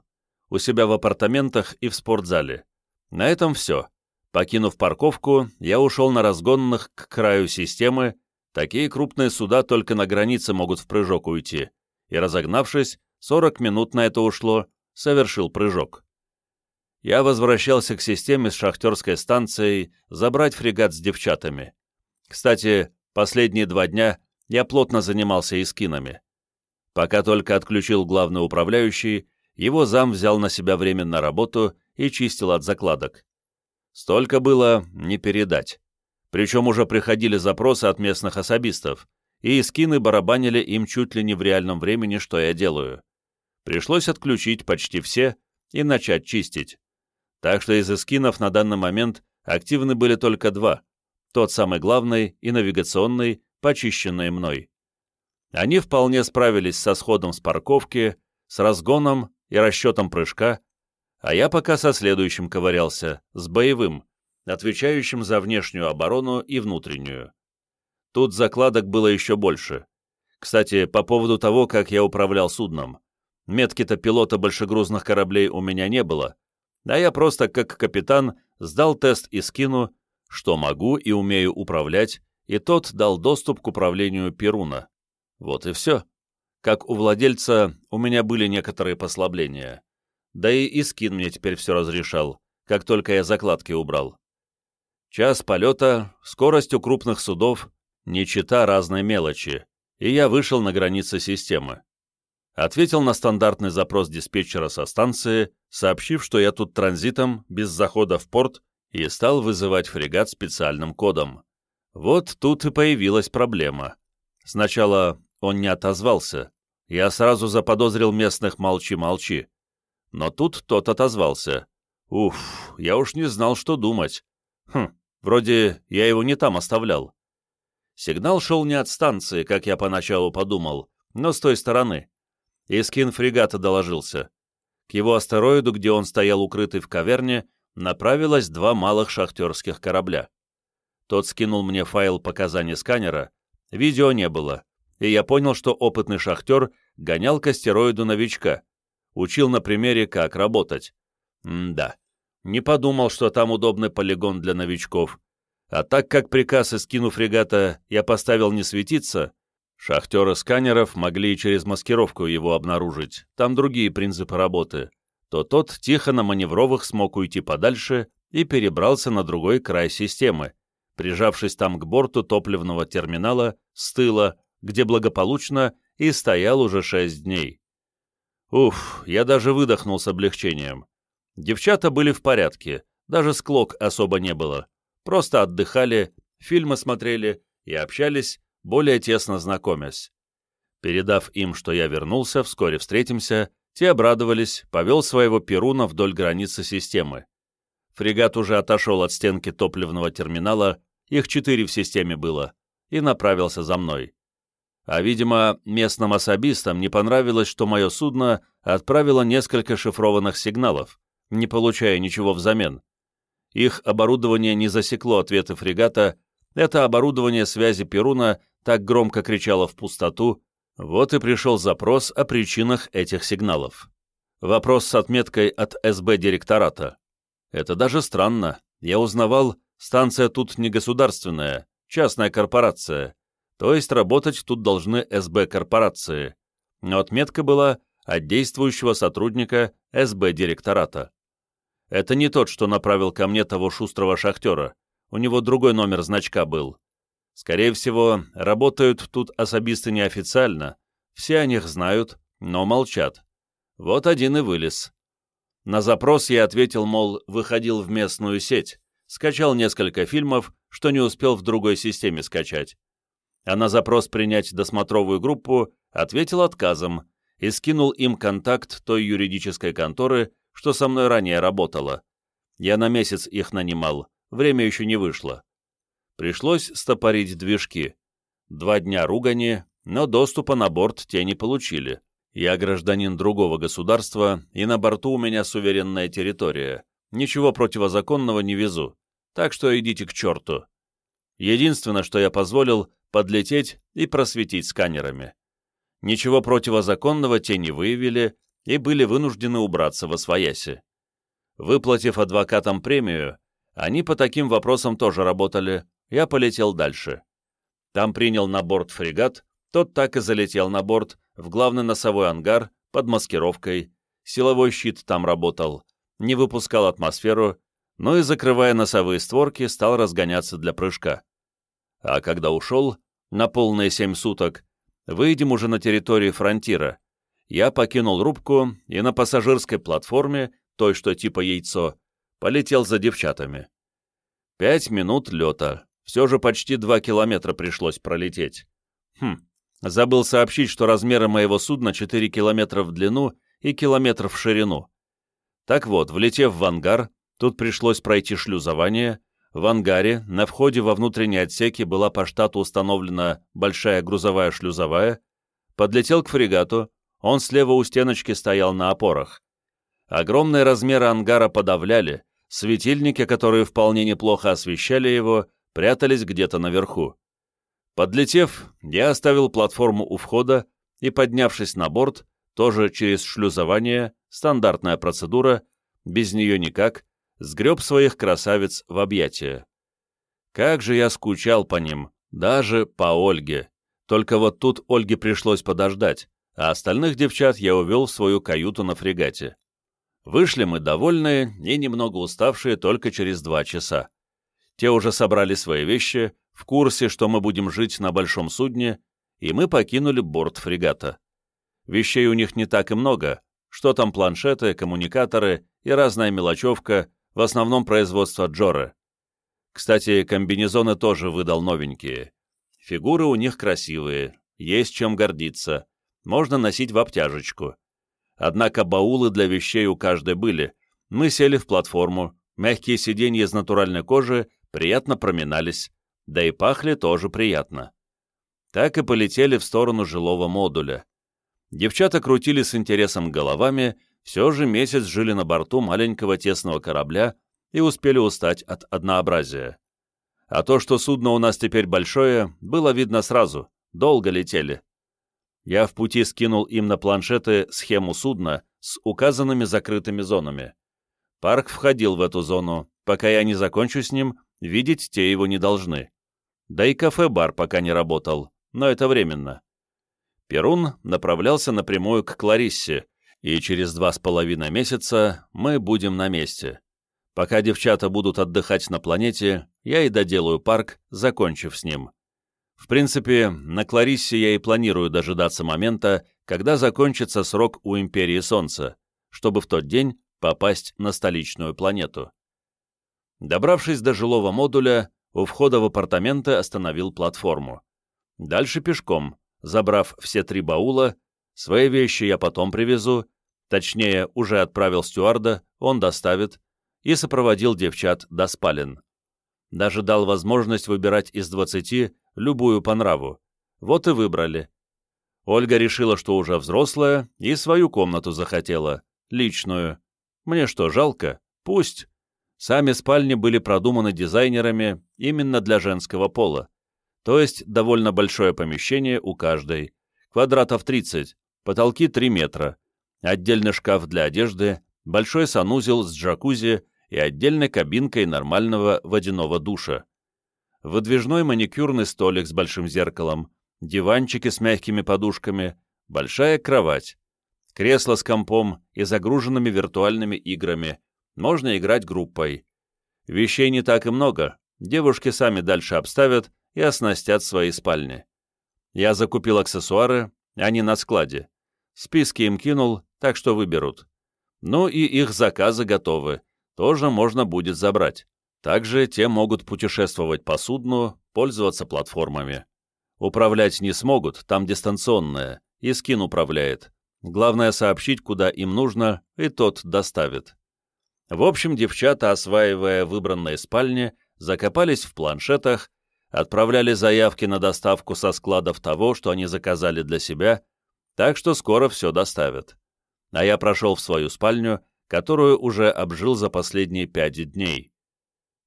У себя в апартаментах и в спортзале. На этом все. Покинув парковку, я ушел на разгонных к краю системы, такие крупные суда только на границе могут в прыжок уйти, и, разогнавшись, 40 минут на это ушло, совершил прыжок я возвращался к системе с шахтерской станцией забрать фрегат с девчатами. Кстати, последние два дня я плотно занимался эскинами. Пока только отключил главный управляющий, его зам взял на себя временно работу и чистил от закладок. Столько было не передать. Причем уже приходили запросы от местных особистов, и эскины барабанили им чуть ли не в реальном времени, что я делаю. Пришлось отключить почти все и начать чистить так что из эскинов на данный момент активны были только два, тот самый главный и навигационный, почищенные мной. Они вполне справились со сходом с парковки, с разгоном и расчетом прыжка, а я пока со следующим ковырялся, с боевым, отвечающим за внешнюю оборону и внутреннюю. Тут закладок было еще больше. Кстати, по поводу того, как я управлял судном. Метки-то пилота большегрузных кораблей у меня не было, а я просто, как капитан, сдал тест и скину, что могу и умею управлять, и тот дал доступ к управлению Перуна. Вот и все. Как у владельца, у меня были некоторые послабления. Да и Искин мне теперь все разрешал, как только я закладки убрал. Час полета, скорость у крупных судов, не чита разной мелочи, и я вышел на границы системы ответил на стандартный запрос диспетчера со станции, сообщив, что я тут транзитом, без захода в порт, и стал вызывать фрегат специальным кодом. Вот тут и появилась проблема. Сначала он не отозвался. Я сразу заподозрил местных «молчи-молчи». Но тут тот отозвался. Уф, я уж не знал, что думать. Хм, вроде я его не там оставлял. Сигнал шел не от станции, как я поначалу подумал, но с той стороны. Искин фрегата доложился. К его астероиду, где он стоял укрытый в каверне, направилось два малых шахтерских корабля. Тот скинул мне файл показаний сканера, видео не было, и я понял, что опытный шахтер гонял к астероиду новичка, учил на примере, как работать. М-да, не подумал, что там удобный полигон для новичков. А так как приказ скину фрегата я поставил не светиться, Шахтеры сканеров могли и через маскировку его обнаружить, там другие принципы работы, то тот тихо на маневровых смог уйти подальше и перебрался на другой край системы, прижавшись там к борту топливного терминала с тыла, где благополучно и стоял уже шесть дней. Уф, я даже выдохнул с облегчением. Девчата были в порядке, даже склок особо не было. Просто отдыхали, фильмы смотрели и общались более тесно знакомясь. Передав им, что я вернулся, вскоре встретимся, те обрадовались, повел своего Перуна вдоль границы системы. Фрегат уже отошел от стенки топливного терминала их четыре в системе было, и направился за мной. А, видимо, местным особистам не понравилось, что мое судно отправило несколько шифрованных сигналов, не получая ничего взамен. Их оборудование не засекло ответы фрегата, это оборудование связи Перуна так громко кричало в пустоту, вот и пришел запрос о причинах этих сигналов. Вопрос с отметкой от СБ-директората. Это даже странно. Я узнавал, станция тут не государственная, частная корпорация, то есть работать тут должны СБ-корпорации, но отметка была от действующего сотрудника СБ-директората. Это не тот, что направил ко мне того шустрого шахтера, у него другой номер значка был. Скорее всего, работают тут особисты неофициально, все о них знают, но молчат. Вот один и вылез. На запрос я ответил, мол, выходил в местную сеть, скачал несколько фильмов, что не успел в другой системе скачать. А на запрос принять досмотровую группу ответил отказом и скинул им контакт той юридической конторы, что со мной ранее работала. Я на месяц их нанимал, время еще не вышло. Пришлось стопорить движки. Два дня ругани, но доступа на борт те не получили. Я гражданин другого государства, и на борту у меня суверенная территория. Ничего противозаконного не везу, так что идите к черту. Единственное, что я позволил, подлететь и просветить сканерами. Ничего противозаконного те не выявили и были вынуждены убраться во свояси. Выплатив адвокатам премию, они по таким вопросам тоже работали, я полетел дальше. Там принял на борт фрегат, тот так и залетел на борт, в главный носовой ангар, под маскировкой, силовой щит там работал, не выпускал атмосферу, но и, закрывая носовые створки, стал разгоняться для прыжка. А когда ушел, на полные семь суток, выйдем уже на территории фронтира, я покинул рубку и на пассажирской платформе, той, что типа яйцо, полетел за девчатами. Пять минут лета, все же почти два километра пришлось пролететь. Хм, забыл сообщить, что размеры моего судна 4 километра в длину и километр в ширину. Так вот, влетев в ангар, тут пришлось пройти шлюзование, в ангаре на входе во внутренние отсеки была по штату установлена большая грузовая шлюзовая, подлетел к фрегату, он слева у стеночки стоял на опорах. Огромные размеры ангара подавляли, светильники, которые вполне неплохо освещали его, прятались где-то наверху. Подлетев, я оставил платформу у входа и, поднявшись на борт, тоже через шлюзование, стандартная процедура, без нее никак, сгреб своих красавиц в объятия. Как же я скучал по ним, даже по Ольге. Только вот тут Ольге пришлось подождать, а остальных девчат я увел в свою каюту на фрегате. Вышли мы довольные и немного уставшие только через два часа. Те уже собрали свои вещи, в курсе, что мы будем жить на большом судне, и мы покинули борт фрегата. Вещей у них не так и много, что там планшеты, коммуникаторы и разная мелочевка, в основном производство Джоры. Кстати, комбинезоны тоже выдал новенькие. Фигуры у них красивые, есть чем гордиться, можно носить в обтяжечку. Однако баулы для вещей у каждой были. Мы сели в платформу, мягкие сиденья из натуральной кожи приятно проминались, да и пахли тоже приятно. Так и полетели в сторону жилого модуля. Девчата крутили с интересом головами, все же месяц жили на борту маленького тесного корабля и успели устать от однообразия. А то, что судно у нас теперь большое, было видно сразу, долго летели. Я в пути скинул им на планшеты схему судна с указанными закрытыми зонами. Парк входил в эту зону, пока я не закончу с ним, видеть те его не должны. Да и кафе-бар пока не работал, но это временно. Перун направлялся напрямую к Клариссе, и через два с половиной месяца мы будем на месте. Пока девчата будут отдыхать на планете, я и доделаю парк, закончив с ним. В принципе, на Клариссе я и планирую дожидаться момента, когда закончится срок у Империи Солнца, чтобы в тот день попасть на столичную планету. Добравшись до жилого модуля, у входа в апартаменты остановил платформу. Дальше пешком, забрав все три баула, Свои вещи я потом привезу, точнее, уже отправил стюарда, он доставит, и сопроводил девчат до спален. даже дал возможность выбирать из двадцати любую по нраву. Вот и выбрали. Ольга решила, что уже взрослая, и свою комнату захотела, личную. Мне что, жалко? Пусть. Сами спальни были продуманы дизайнерами именно для женского пола. То есть довольно большое помещение у каждой. Квадратов 30, потолки 3 метра. Отдельный шкаф для одежды, большой санузел с джакузи и отдельной кабинкой нормального водяного душа. Выдвижной маникюрный столик с большим зеркалом, диванчики с мягкими подушками, большая кровать, кресло с компом и загруженными виртуальными играми, можно играть группой. Вещей не так и много, девушки сами дальше обставят и оснастят свои спальни. Я закупил аксессуары, они на складе. Списки им кинул, так что выберут. Ну и их заказы готовы, тоже можно будет забрать. Также те могут путешествовать по судну, пользоваться платформами. Управлять не смогут, там дистанционное, и скин управляет. Главное сообщить, куда им нужно, и тот доставит. В общем, девчата, осваивая выбранные спальни, закопались в планшетах, отправляли заявки на доставку со складов того, что они заказали для себя, так что скоро все доставят. А я прошел в свою спальню, которую уже обжил за последние пять дней.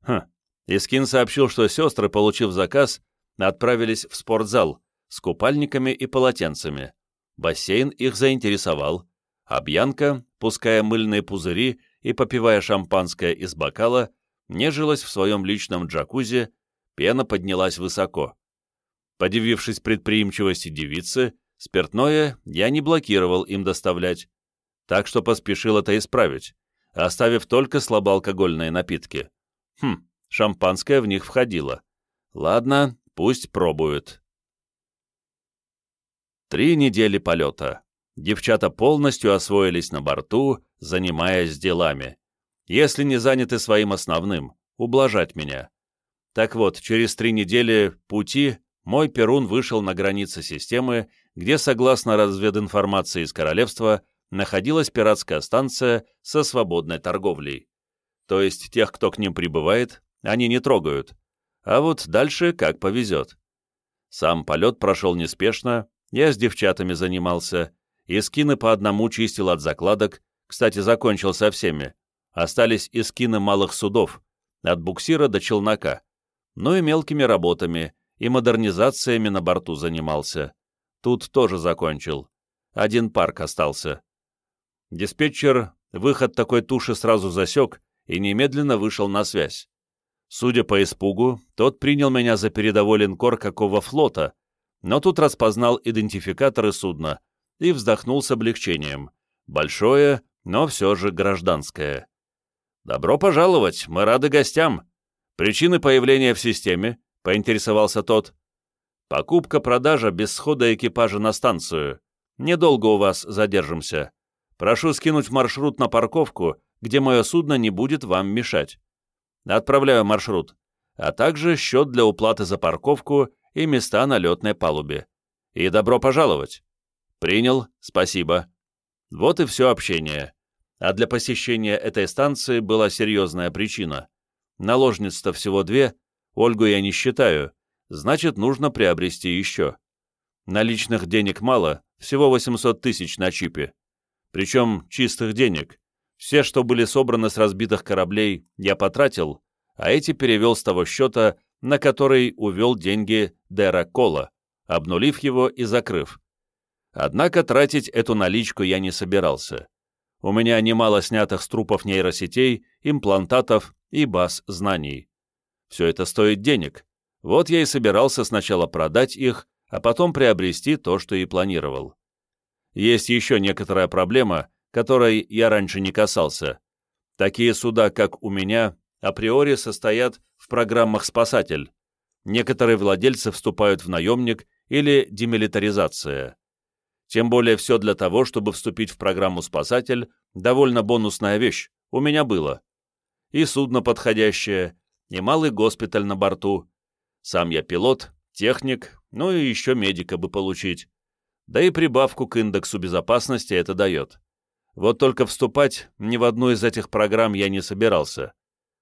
Хм, Искин сообщил, что сестры, получив заказ, отправились в спортзал с купальниками и полотенцами. Бассейн их заинтересовал, а Бьянка, пуская мыльные пузыри и попивая шампанское из бокала, нежилась в своем личном джакузи, пена поднялась высоко. Подивившись предприимчивости девицы, спиртное я не блокировал им доставлять, так что поспешил это исправить, оставив только слабоалкогольные напитки. Хм, шампанское в них входило. Ладно, Пусть пробуют. Три недели полета. Девчата полностью освоились на борту, занимаясь делами. Если не заняты своим основным, ублажать меня. Так вот, через три недели пути мой Перун вышел на границы системы, где, согласно развединформации из королевства, находилась пиратская станция со свободной торговлей. То есть тех, кто к ним прибывает, они не трогают, а вот дальше как повезет. Сам полет прошел неспешно, я с девчатами занимался, и скины по одному чистил от закладок, кстати, закончил со всеми. Остались и скины малых судов, от буксира до челнока, ну и мелкими работами, и модернизациями на борту занимался. Тут тоже закончил. Один парк остался. Диспетчер выход такой туши сразу засек и немедленно вышел на связь. Судя по испугу, тот принял меня за передовой линкор какого флота, но тут распознал идентификаторы судна и вздохнул с облегчением. Большое, но все же гражданское. «Добро пожаловать, мы рады гостям. Причины появления в системе?» — поинтересовался тот. «Покупка-продажа без схода экипажа на станцию. Недолго у вас задержимся. Прошу скинуть маршрут на парковку, где мое судно не будет вам мешать». Отправляю маршрут, а также счет для уплаты за парковку и места на летной палубе. И добро пожаловать. Принял, спасибо. Вот и все общение. А для посещения этой станции была серьезная причина. Наложниц-то всего две, Ольгу я не считаю, значит, нужно приобрести еще. Наличных денег мало, всего 800 тысяч на чипе. Причем чистых денег, все, что были собраны с разбитых кораблей, я потратил, а эти перевел с того счета, на который увел деньги Дера Кола, обнулив его и закрыв. Однако тратить эту наличку я не собирался. У меня немало снятых с трупов нейросетей, имплантатов и баз знаний. Все это стоит денег. Вот я и собирался сначала продать их, а потом приобрести то, что и планировал. Есть еще некоторая проблема, которой я раньше не касался. Такие суда, как у меня, априори состоят в программах «Спасатель». Некоторые владельцы вступают в наемник или демилитаризация. Тем более все для того, чтобы вступить в программу «Спасатель» довольно бонусная вещь, у меня было. И судно подходящее, и малый госпиталь на борту. Сам я пилот, техник, ну и еще медика бы получить. Да и прибавку к индексу безопасности это дает. Вот только вступать ни в одну из этих программ я не собирался.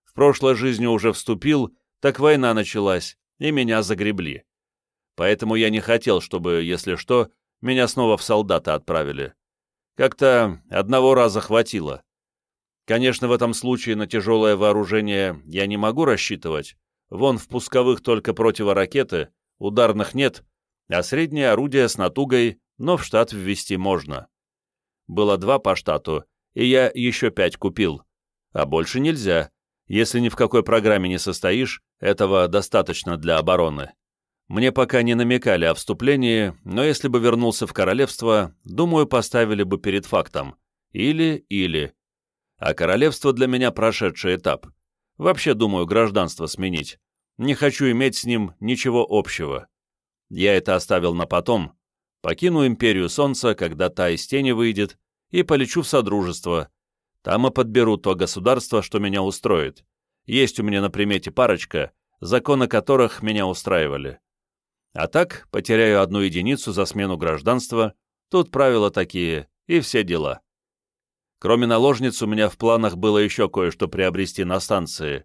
В прошлой жизни уже вступил, так война началась, и меня загребли. Поэтому я не хотел, чтобы, если что, меня снова в солдаты отправили. Как-то одного раза хватило. Конечно, в этом случае на тяжелое вооружение я не могу рассчитывать. Вон в пусковых только противоракеты, ударных нет, а среднее орудие с натугой, но в штат ввести можно. Было два по штату, и я еще пять купил. А больше нельзя. Если ни в какой программе не состоишь, этого достаточно для обороны. Мне пока не намекали о вступлении, но если бы вернулся в королевство, думаю, поставили бы перед фактом. Или-или. А королевство для меня прошедший этап. Вообще думаю гражданство сменить. Не хочу иметь с ним ничего общего. Я это оставил на потом. Покину империю солнца, когда та из тени выйдет, и полечу в Содружество. Там и подберу то государство, что меня устроит. Есть у меня на примете парочка, законы которых меня устраивали. А так, потеряю одну единицу за смену гражданства, тут правила такие, и все дела. Кроме наложниц, у меня в планах было еще кое-что приобрести на станции,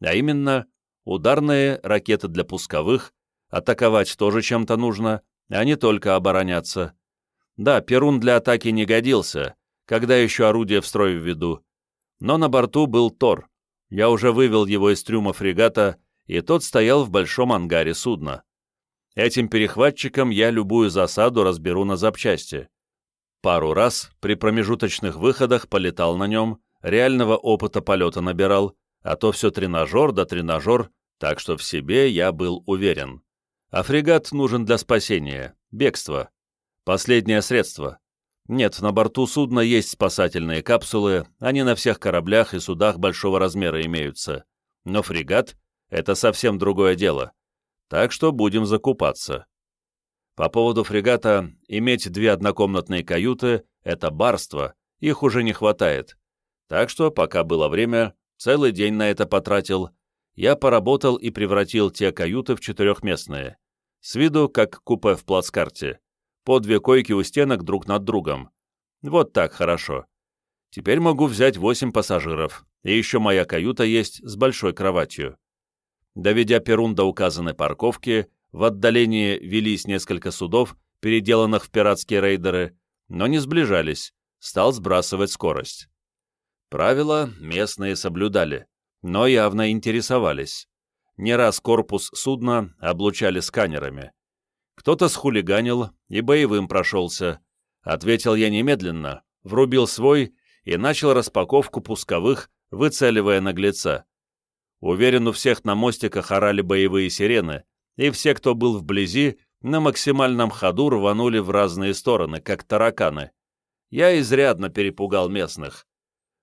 а именно ударные ракеты для пусковых, атаковать тоже чем-то нужно, а не только обороняться. Да, Перун для атаки не годился, когда еще орудие в строй введу. Но на борту был Тор. Я уже вывел его из трюма фрегата, и тот стоял в большом ангаре судна. Этим перехватчиком я любую засаду разберу на запчасти. Пару раз при промежуточных выходах полетал на нем, реального опыта полета набирал, а то все тренажер да тренажер, так что в себе я был уверен. А фрегат нужен для спасения, бегства. Последнее средство. Нет, на борту судна есть спасательные капсулы, они на всех кораблях и судах большого размера имеются. Но фрегат — это совсем другое дело. Так что будем закупаться. По поводу фрегата, иметь две однокомнатные каюты — это барство, их уже не хватает. Так что, пока было время, целый день на это потратил, я поработал и превратил те каюты в четырехместные. С виду, как купе в плацкарте по две койки у стенок друг над другом. Вот так хорошо. Теперь могу взять восемь пассажиров, и еще моя каюта есть с большой кроватью. Доведя Перун до указанной парковки, в отдалении велись несколько судов, переделанных в пиратские рейдеры, но не сближались, стал сбрасывать скорость. Правила местные соблюдали, но явно интересовались. Не раз корпус судна облучали сканерами. Кто-то схулиганил и боевым прошелся. Ответил я немедленно, врубил свой и начал распаковку пусковых, выцеливая наглеца. Уверен, у всех на мостиках орали боевые сирены, и все, кто был вблизи, на максимальном ходу рванули в разные стороны, как тараканы. Я изрядно перепугал местных.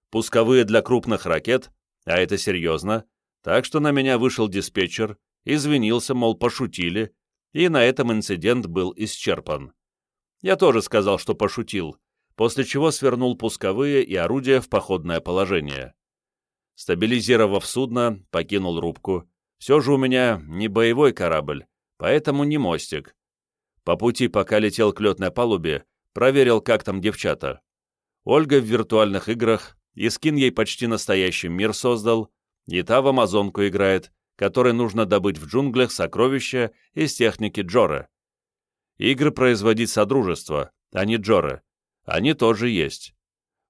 Пусковые для крупных ракет, а это серьезно, так что на меня вышел диспетчер, извинился, мол, пошутили, и на этом инцидент был исчерпан. Я тоже сказал, что пошутил, после чего свернул пусковые и орудия в походное положение. Стабилизировав судно, покинул рубку. Все же у меня не боевой корабль, поэтому не мостик. По пути, пока летел к летной палубе, проверил, как там девчата. Ольга в виртуальных играх, и скин ей почти настоящий мир создал, и та в Амазонку играет, которой нужно добыть в джунглях сокровища из техники Джора. Игры производить Содружество, а не Джора. Они тоже есть.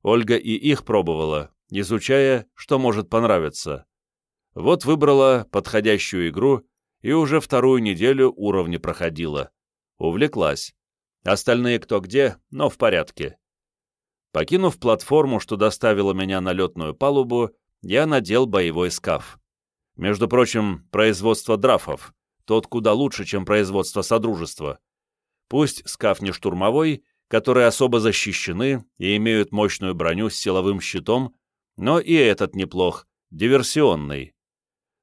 Ольга и их пробовала, изучая, что может понравиться. Вот выбрала подходящую игру и уже вторую неделю уровни проходила. Увлеклась. Остальные кто где, но в порядке. Покинув платформу, что доставила меня на летную палубу, я надел боевой скаф. Между прочим, производство драфов, тот куда лучше, чем производство Содружества. Пусть скаф не штурмовой, которые особо защищены и имеют мощную броню с силовым щитом, но и этот неплох, диверсионный.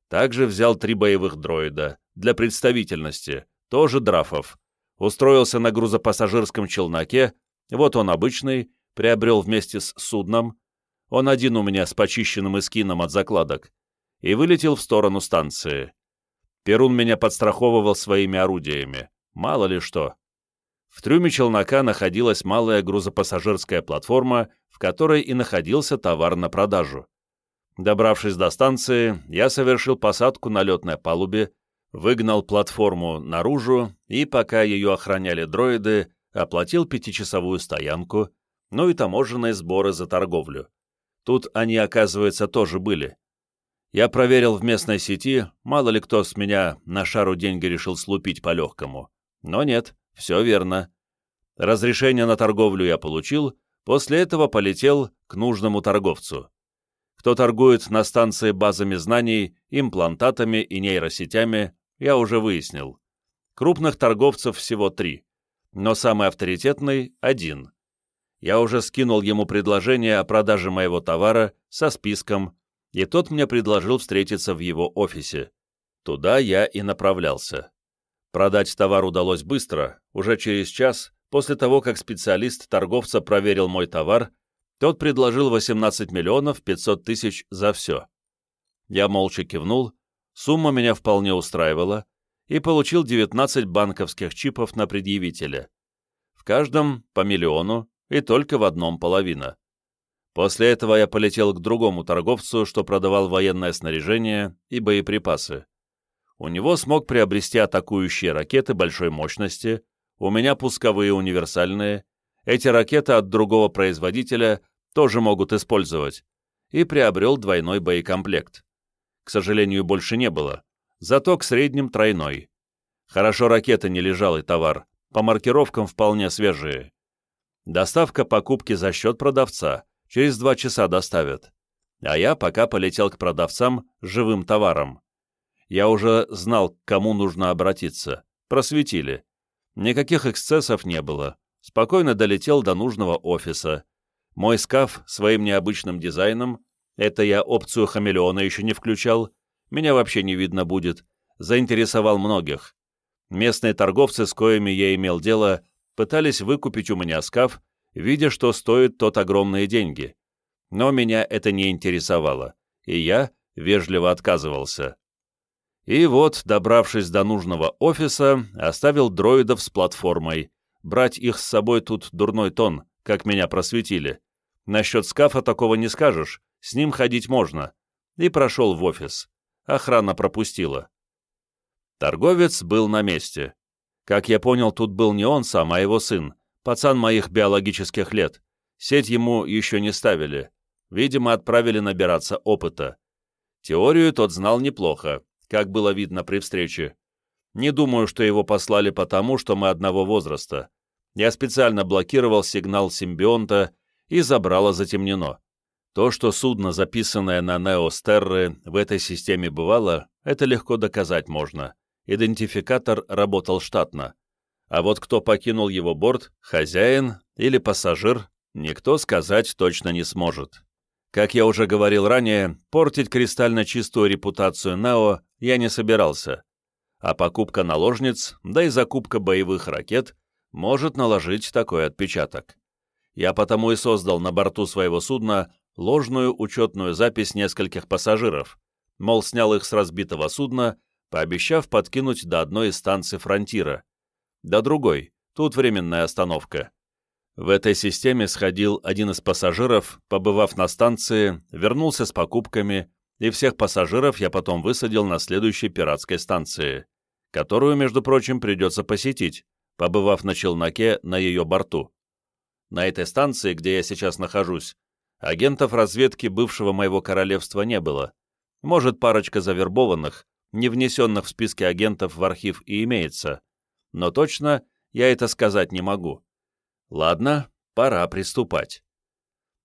Также взял три боевых дроида, для представительности, тоже драфов. Устроился на грузопассажирском челноке, вот он обычный, приобрел вместе с судном. Он один у меня с почищенным эскином от закладок и вылетел в сторону станции. Перун меня подстраховывал своими орудиями. Мало ли что. В трюме челнока находилась малая грузопассажирская платформа, в которой и находился товар на продажу. Добравшись до станции, я совершил посадку на летной палубе, выгнал платформу наружу и, пока ее охраняли дроиды, оплатил пятичасовую стоянку, ну и таможенные сборы за торговлю. Тут они, оказывается, тоже были. Я проверил в местной сети, мало ли кто с меня на шару деньги решил слупить по-легкому. Но нет, все верно. Разрешение на торговлю я получил, после этого полетел к нужному торговцу кто торгует на станции базами знаний, имплантатами и нейросетями, я уже выяснил. Крупных торговцев всего три, но самый авторитетный — один. Я уже скинул ему предложение о продаже моего товара со списком, и тот мне предложил встретиться в его офисе. Туда я и направлялся. Продать товар удалось быстро, уже через час, после того, как специалист торговца проверил мой товар тот предложил 18 миллионов 500 тысяч за все. Я молча кивнул, сумма меня вполне устраивала, и получил 19 банковских чипов на предъявителя. В каждом по миллиону и только в одном половина. После этого я полетел к другому торговцу, что продавал военное снаряжение и боеприпасы. У него смог приобрести атакующие ракеты большой мощности, у меня пусковые универсальные, эти ракеты от другого производителя тоже могут использовать, и приобрел двойной боекомплект. К сожалению, больше не было, зато к средним тройной. Хорошо ракеты не лежал и товар, по маркировкам вполне свежие. Доставка покупки за счет продавца, через два часа доставят. А я пока полетел к продавцам живым товаром. Я уже знал, к кому нужно обратиться. Просветили. Никаких эксцессов не было спокойно долетел до нужного офиса. Мой скаф своим необычным дизайном, это я опцию хамелеона еще не включал, меня вообще не видно будет, заинтересовал многих. Местные торговцы, с коими я имел дело, пытались выкупить у меня скаф, видя, что стоит тот огромные деньги. Но меня это не интересовало, и я вежливо отказывался. И вот, добравшись до нужного офиса, оставил дроидов с платформой, Брать их с собой тут дурной тон, как меня просветили. Насчет скафа такого не скажешь, с ним ходить можно. И прошел в офис. Охрана пропустила. Торговец был на месте. Как я понял, тут был не он сам, а его сын, пацан моих биологических лет. Сеть ему еще не ставили. Видимо, отправили набираться опыта. Теорию тот знал неплохо, как было видно при встрече. Не думаю, что его послали потому, что мы одного возраста. Я специально блокировал сигнал симбионта, и забрало затемнено. То, что судно, записанное на Неостерры, в этой системе бывало, это легко доказать можно. Идентификатор работал штатно. А вот кто покинул его борт, хозяин или пассажир, никто сказать точно не сможет. Как я уже говорил ранее, портить кристально чистую репутацию Нео я не собирался. А покупка наложниц, да и закупка боевых ракет может наложить такой отпечаток. Я потому и создал на борту своего судна ложную учетную запись нескольких пассажиров, мол, снял их с разбитого судна, пообещав подкинуть до одной из станций фронтира. До другой, тут временная остановка. В этой системе сходил один из пассажиров, побывав на станции, вернулся с покупками, и всех пассажиров я потом высадил на следующей пиратской станции, которую, между прочим, придется посетить, побывав на челноке на ее борту. На этой станции, где я сейчас нахожусь, агентов разведки бывшего моего королевства не было. Может, парочка завербованных, не внесенных в списки агентов в архив и имеется. Но точно я это сказать не могу. Ладно, пора приступать.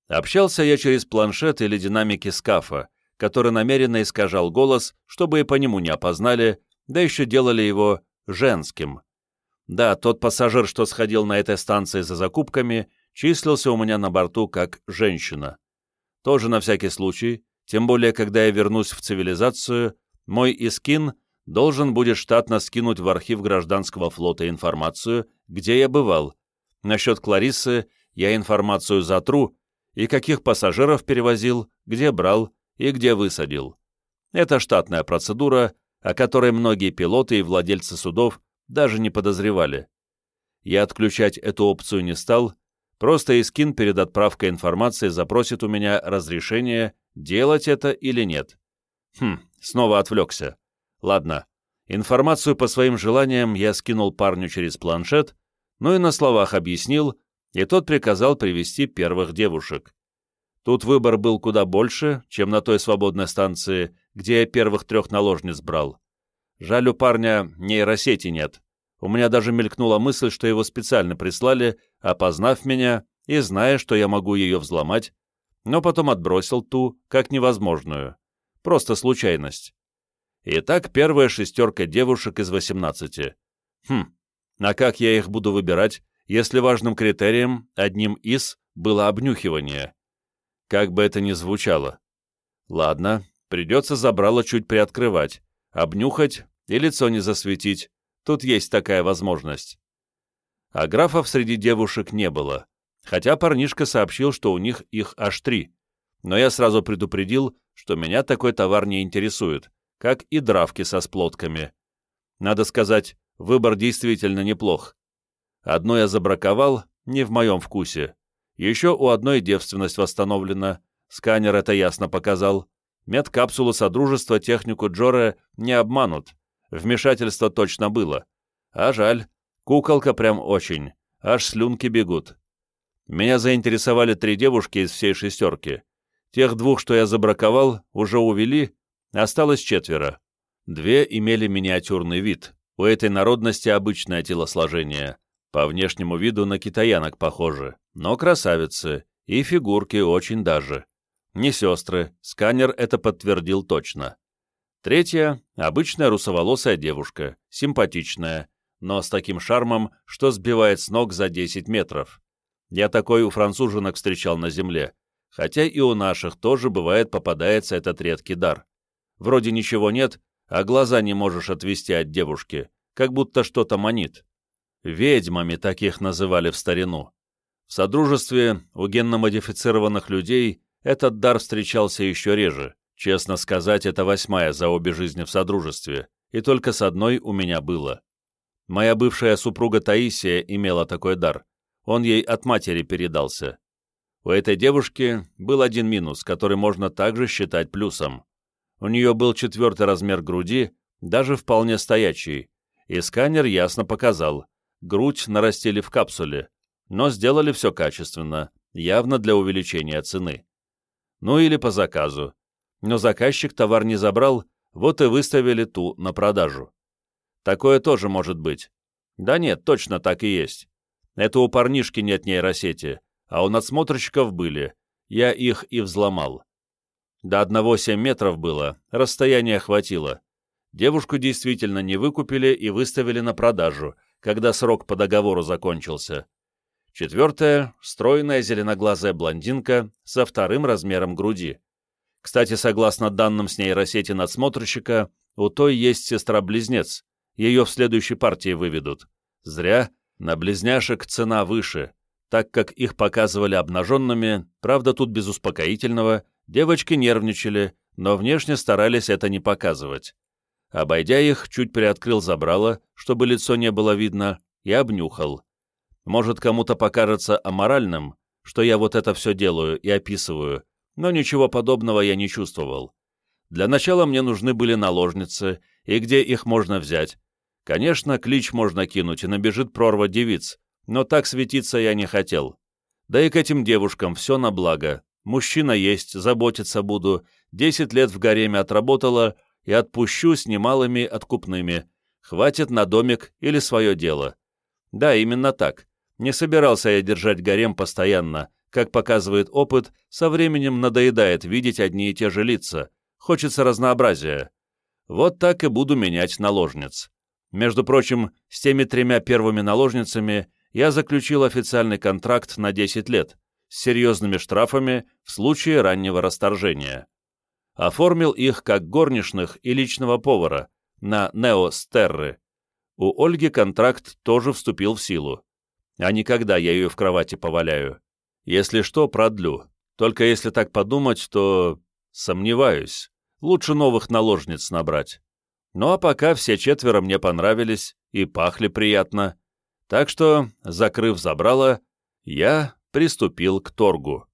Общался я через планшет или динамики скафа, который намеренно искажал голос, чтобы и по нему не опознали, да еще делали его женским. Да, тот пассажир, что сходил на этой станции за закупками, числился у меня на борту как женщина. Тоже на всякий случай, тем более, когда я вернусь в цивилизацию, мой Искин должен будет штатно скинуть в архив гражданского флота информацию, где я бывал. Насчет Клариссы я информацию затру, и каких пассажиров перевозил, где брал и где высадил. Это штатная процедура, о которой многие пилоты и владельцы судов даже не подозревали. Я отключать эту опцию не стал, просто Искин перед отправкой информации запросит у меня разрешение делать это или нет. Хм, снова отвлекся. Ладно, информацию по своим желаниям я скинул парню через планшет, ну и на словах объяснил, и тот приказал привести первых девушек. Тут выбор был куда больше, чем на той свободной станции, где я первых трех наложниц брал. Жаль, у парня нейросети нет. У меня даже мелькнула мысль, что его специально прислали, опознав меня и зная, что я могу ее взломать, но потом отбросил ту, как невозможную. Просто случайность. Итак, первая шестерка девушек из 18. Хм, а как я их буду выбирать, если важным критерием, одним из, было обнюхивание? Как бы это ни звучало. Ладно, придется забрало чуть приоткрывать, обнюхать и лицо не засветить. Тут есть такая возможность. А графов среди девушек не было, хотя парнишка сообщил, что у них их аж три. Но я сразу предупредил, что меня такой товар не интересует, как и дравки со сплотками. Надо сказать, выбор действительно неплох. Одно я забраковал, не в моем вкусе. Еще у одной девственность восстановлена, сканер это ясно показал. Медкапсулы Содружества технику Джоре не обманут. Вмешательство точно было. А жаль, куколка прям очень, аж слюнки бегут. Меня заинтересовали три девушки из всей шестерки. Тех двух, что я забраковал, уже увели, осталось четверо. Две имели миниатюрный вид, у этой народности обычное телосложение, по внешнему виду на китаянок похожи, но красавицы, и фигурки очень даже. Не сестры, сканер это подтвердил точно. Третья — обычная русоволосая девушка, симпатичная, но с таким шармом, что сбивает с ног за 10 метров. Я такой у француженок встречал на земле, хотя и у наших тоже бывает попадается этот редкий дар. Вроде ничего нет, а глаза не можешь отвести от девушки, как будто что-то манит. Ведьмами таких называли в старину. В Содружестве у генно-модифицированных людей этот дар встречался еще реже. Честно сказать, это восьмая за обе жизни в Содружестве, и только с одной у меня было. Моя бывшая супруга Таисия имела такой дар. Он ей от матери передался. У этой девушки был один минус, который можно также считать плюсом. У нее был четвертый размер груди, даже вполне стоячий, и сканер ясно показал, грудь нарастили в капсуле, но сделали все качественно, явно для увеличения цены. Ну или по заказу. Но заказчик товар не забрал, вот и выставили ту на продажу. Такое тоже может быть. Да нет, точно так и есть. Это у парнишки нет нейросети, а у надсмотрщиков были. Я их и взломал. До одного семь метров было, расстояния хватило. Девушку действительно не выкупили и выставили на продажу, когда срок по договору закончился. Четвертая — стройная зеленоглазая блондинка со вторым размером груди. Кстати, согласно данным с нейросети надсмотрщика, у той есть сестра-близнец. Ее в следующей партии выведут. Зря, на близняшек цена выше, так как их показывали обнаженными, правда тут без успокоительного, девочки нервничали, но внешне старались это не показывать. Обойдя их, чуть приоткрыл забрало, чтобы лицо не было видно, и обнюхал. Может, кому-то покажется аморальным, что я вот это все делаю и описываю, но ничего подобного я не чувствовал. Для начала мне нужны были наложницы, и где их можно взять. Конечно, клич можно кинуть, и набежит прорва девиц, но так светиться я не хотел. Да и к этим девушкам все на благо. Мужчина есть, заботиться буду, десять лет в гареме отработала, и отпущу с немалыми откупными. Хватит на домик или свое дело. Да, именно так. Не собирался я держать гарем постоянно. Как показывает опыт, со временем надоедает видеть одни и те же лица. Хочется разнообразия. Вот так и буду менять наложниц. Между прочим, с теми тремя первыми наложницами я заключил официальный контракт на 10 лет с серьезными штрафами в случае раннего расторжения оформил их как горничных и личного повара на Неостерры. У Ольги контракт тоже вступил в силу. А никогда я ее в кровати поваляю. Если что, продлю. Только если так подумать, то... Сомневаюсь. Лучше новых наложниц набрать. Ну а пока все четверо мне понравились и пахли приятно. Так что, закрыв забрало, я приступил к торгу.